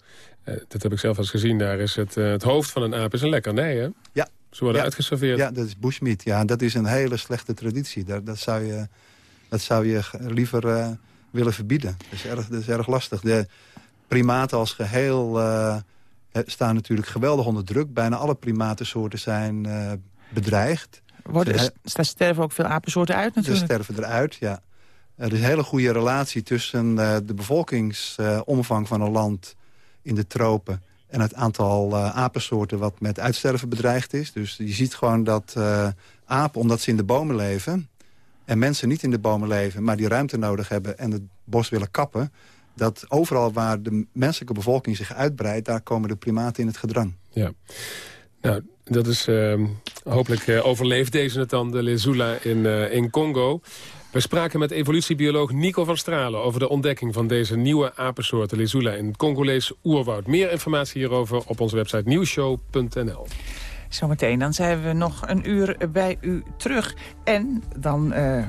dat heb ik zelf eens gezien, daar is het, het hoofd van een aap is een lekkernij, hè? Ja, ze worden uitgeserveerd. Ja, dat is bushmeat. Ja, dat is een hele slechte traditie. Dat, dat, zou, je, dat zou je liever uh, willen verbieden. Dat is, erg, dat is erg lastig. De primaten als geheel uh, staan natuurlijk geweldig onder druk. Bijna alle primatensoorten zijn uh, bedreigd. Worden, er sterven ook veel apensoorten uit natuurlijk? Ze sterven eruit, ja. Er is een hele goede relatie tussen de bevolkingsomvang van een land in de tropen en het aantal uh, apensoorten wat met uitsterven bedreigd is. Dus je ziet gewoon dat uh, apen, omdat ze in de bomen leven... en mensen niet in de bomen leven, maar die ruimte nodig hebben... en het bos willen kappen... dat overal waar de menselijke bevolking zich uitbreidt... daar komen de primaten in het gedrang. Ja. Nou, dat is uh, hopelijk uh, overleeft deze het dan, de Lezula in, uh, in Congo. We spraken met evolutiebioloog Nico van Stralen... over de ontdekking van deze nieuwe apensoort, de Lezula in het Congolees oerwoud. Meer informatie hierover op onze website nieuwshow.nl. Zometeen, dan zijn we nog een uur bij u terug. En dan... Uh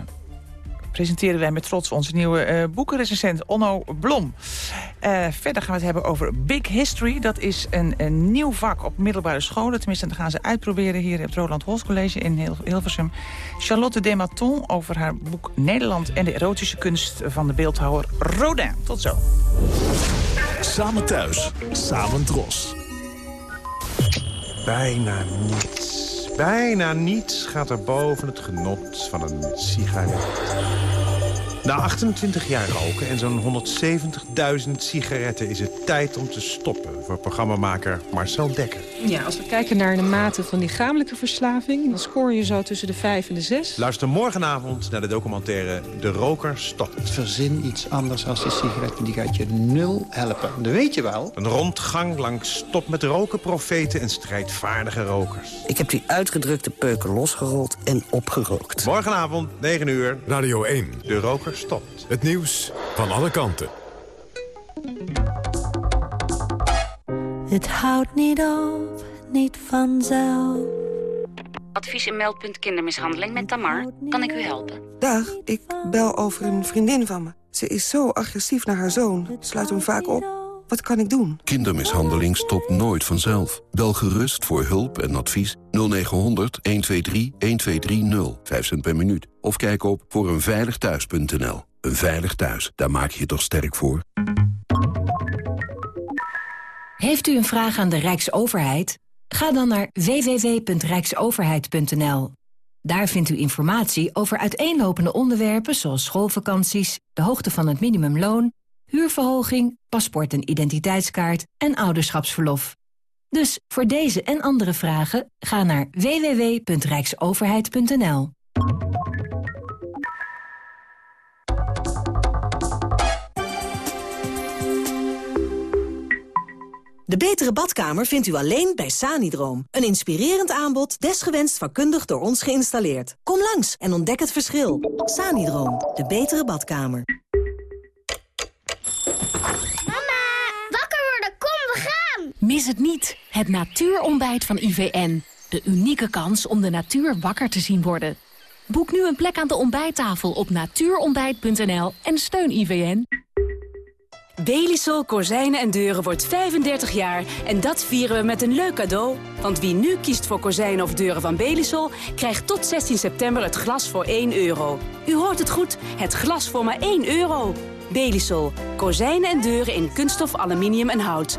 presenteren wij met trots onze nieuwe uh, boekenrecensent Onno Blom. Uh, verder gaan we het hebben over Big History. Dat is een, een nieuw vak op middelbare scholen. Tenminste, dat gaan ze uitproberen hier op het Roland Holst College in Hilversum. Charlotte Dematon over haar boek Nederland en de erotische kunst van de beeldhouwer Rodin. Tot zo. Samen thuis, samen dros. Bijna niets Bijna niets gaat er boven het genot van een sigaret. Na 28 jaar roken en zo'n 170.000 sigaretten is het tijd om te stoppen... voor programmamaker Marcel Dekker. Ja, als we kijken naar de mate van lichamelijke verslaving... dan scoor je zo tussen de 5 en de 6. Luister morgenavond naar de documentaire De Roker Stopt. Verzin iets anders als die sigaretten, die gaat je nul helpen. Dat weet je wel. Een rondgang langs stop met roken profeten en strijdvaardige rokers. Ik heb die uitgedrukte peuken losgerold en opgerookt. Morgenavond, 9 uur. Radio 1. De Roker stopt. Het nieuws van alle kanten. Het houdt niet op, niet vanzelf. Advies in meldpunt kindermishandeling met Tamar. Kan ik u helpen? Dag, ik bel over een vriendin van me. Ze is zo agressief naar haar zoon. Sluit hem vaak op. Wat kan ik doen? Kindermishandeling stopt nooit vanzelf. Bel gerust voor hulp en advies 0900 123 1230. 5 cent per minuut. Of kijk op voor eenveiligthuis.nl. Een veilig thuis, daar maak je je toch sterk voor? Heeft u een vraag aan de Rijksoverheid? Ga dan naar www.rijksoverheid.nl. Daar vindt u informatie over uiteenlopende onderwerpen zoals schoolvakanties, de hoogte van het minimumloon, huurverhoging, paspoort en identiteitskaart en ouderschapsverlof. Dus voor deze en andere vragen ga naar www.rijksoverheid.nl. De betere badkamer vindt u alleen bij Sanidroom. Een inspirerend aanbod, desgewenst vakkundig door ons geïnstalleerd. Kom langs en ontdek het verschil. Sanidroom, de betere badkamer. Mama, wakker worden, kom, we gaan! Mis het niet, het natuurontbijt van IVN. De unieke kans om de natuur wakker te zien worden. Boek nu een plek aan de ontbijttafel op natuurontbijt.nl en steun IVN. Belisol Kozijnen en Deuren wordt 35 jaar en dat vieren we met een leuk cadeau. Want wie nu kiest voor kozijnen of deuren van Belisol... krijgt tot 16 september het glas voor 1 euro. U hoort het goed, het glas voor maar 1 euro. Belisol. Kozijnen en deuren in kunststof, aluminium en hout.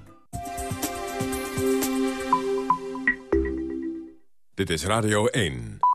Dit is Radio 1.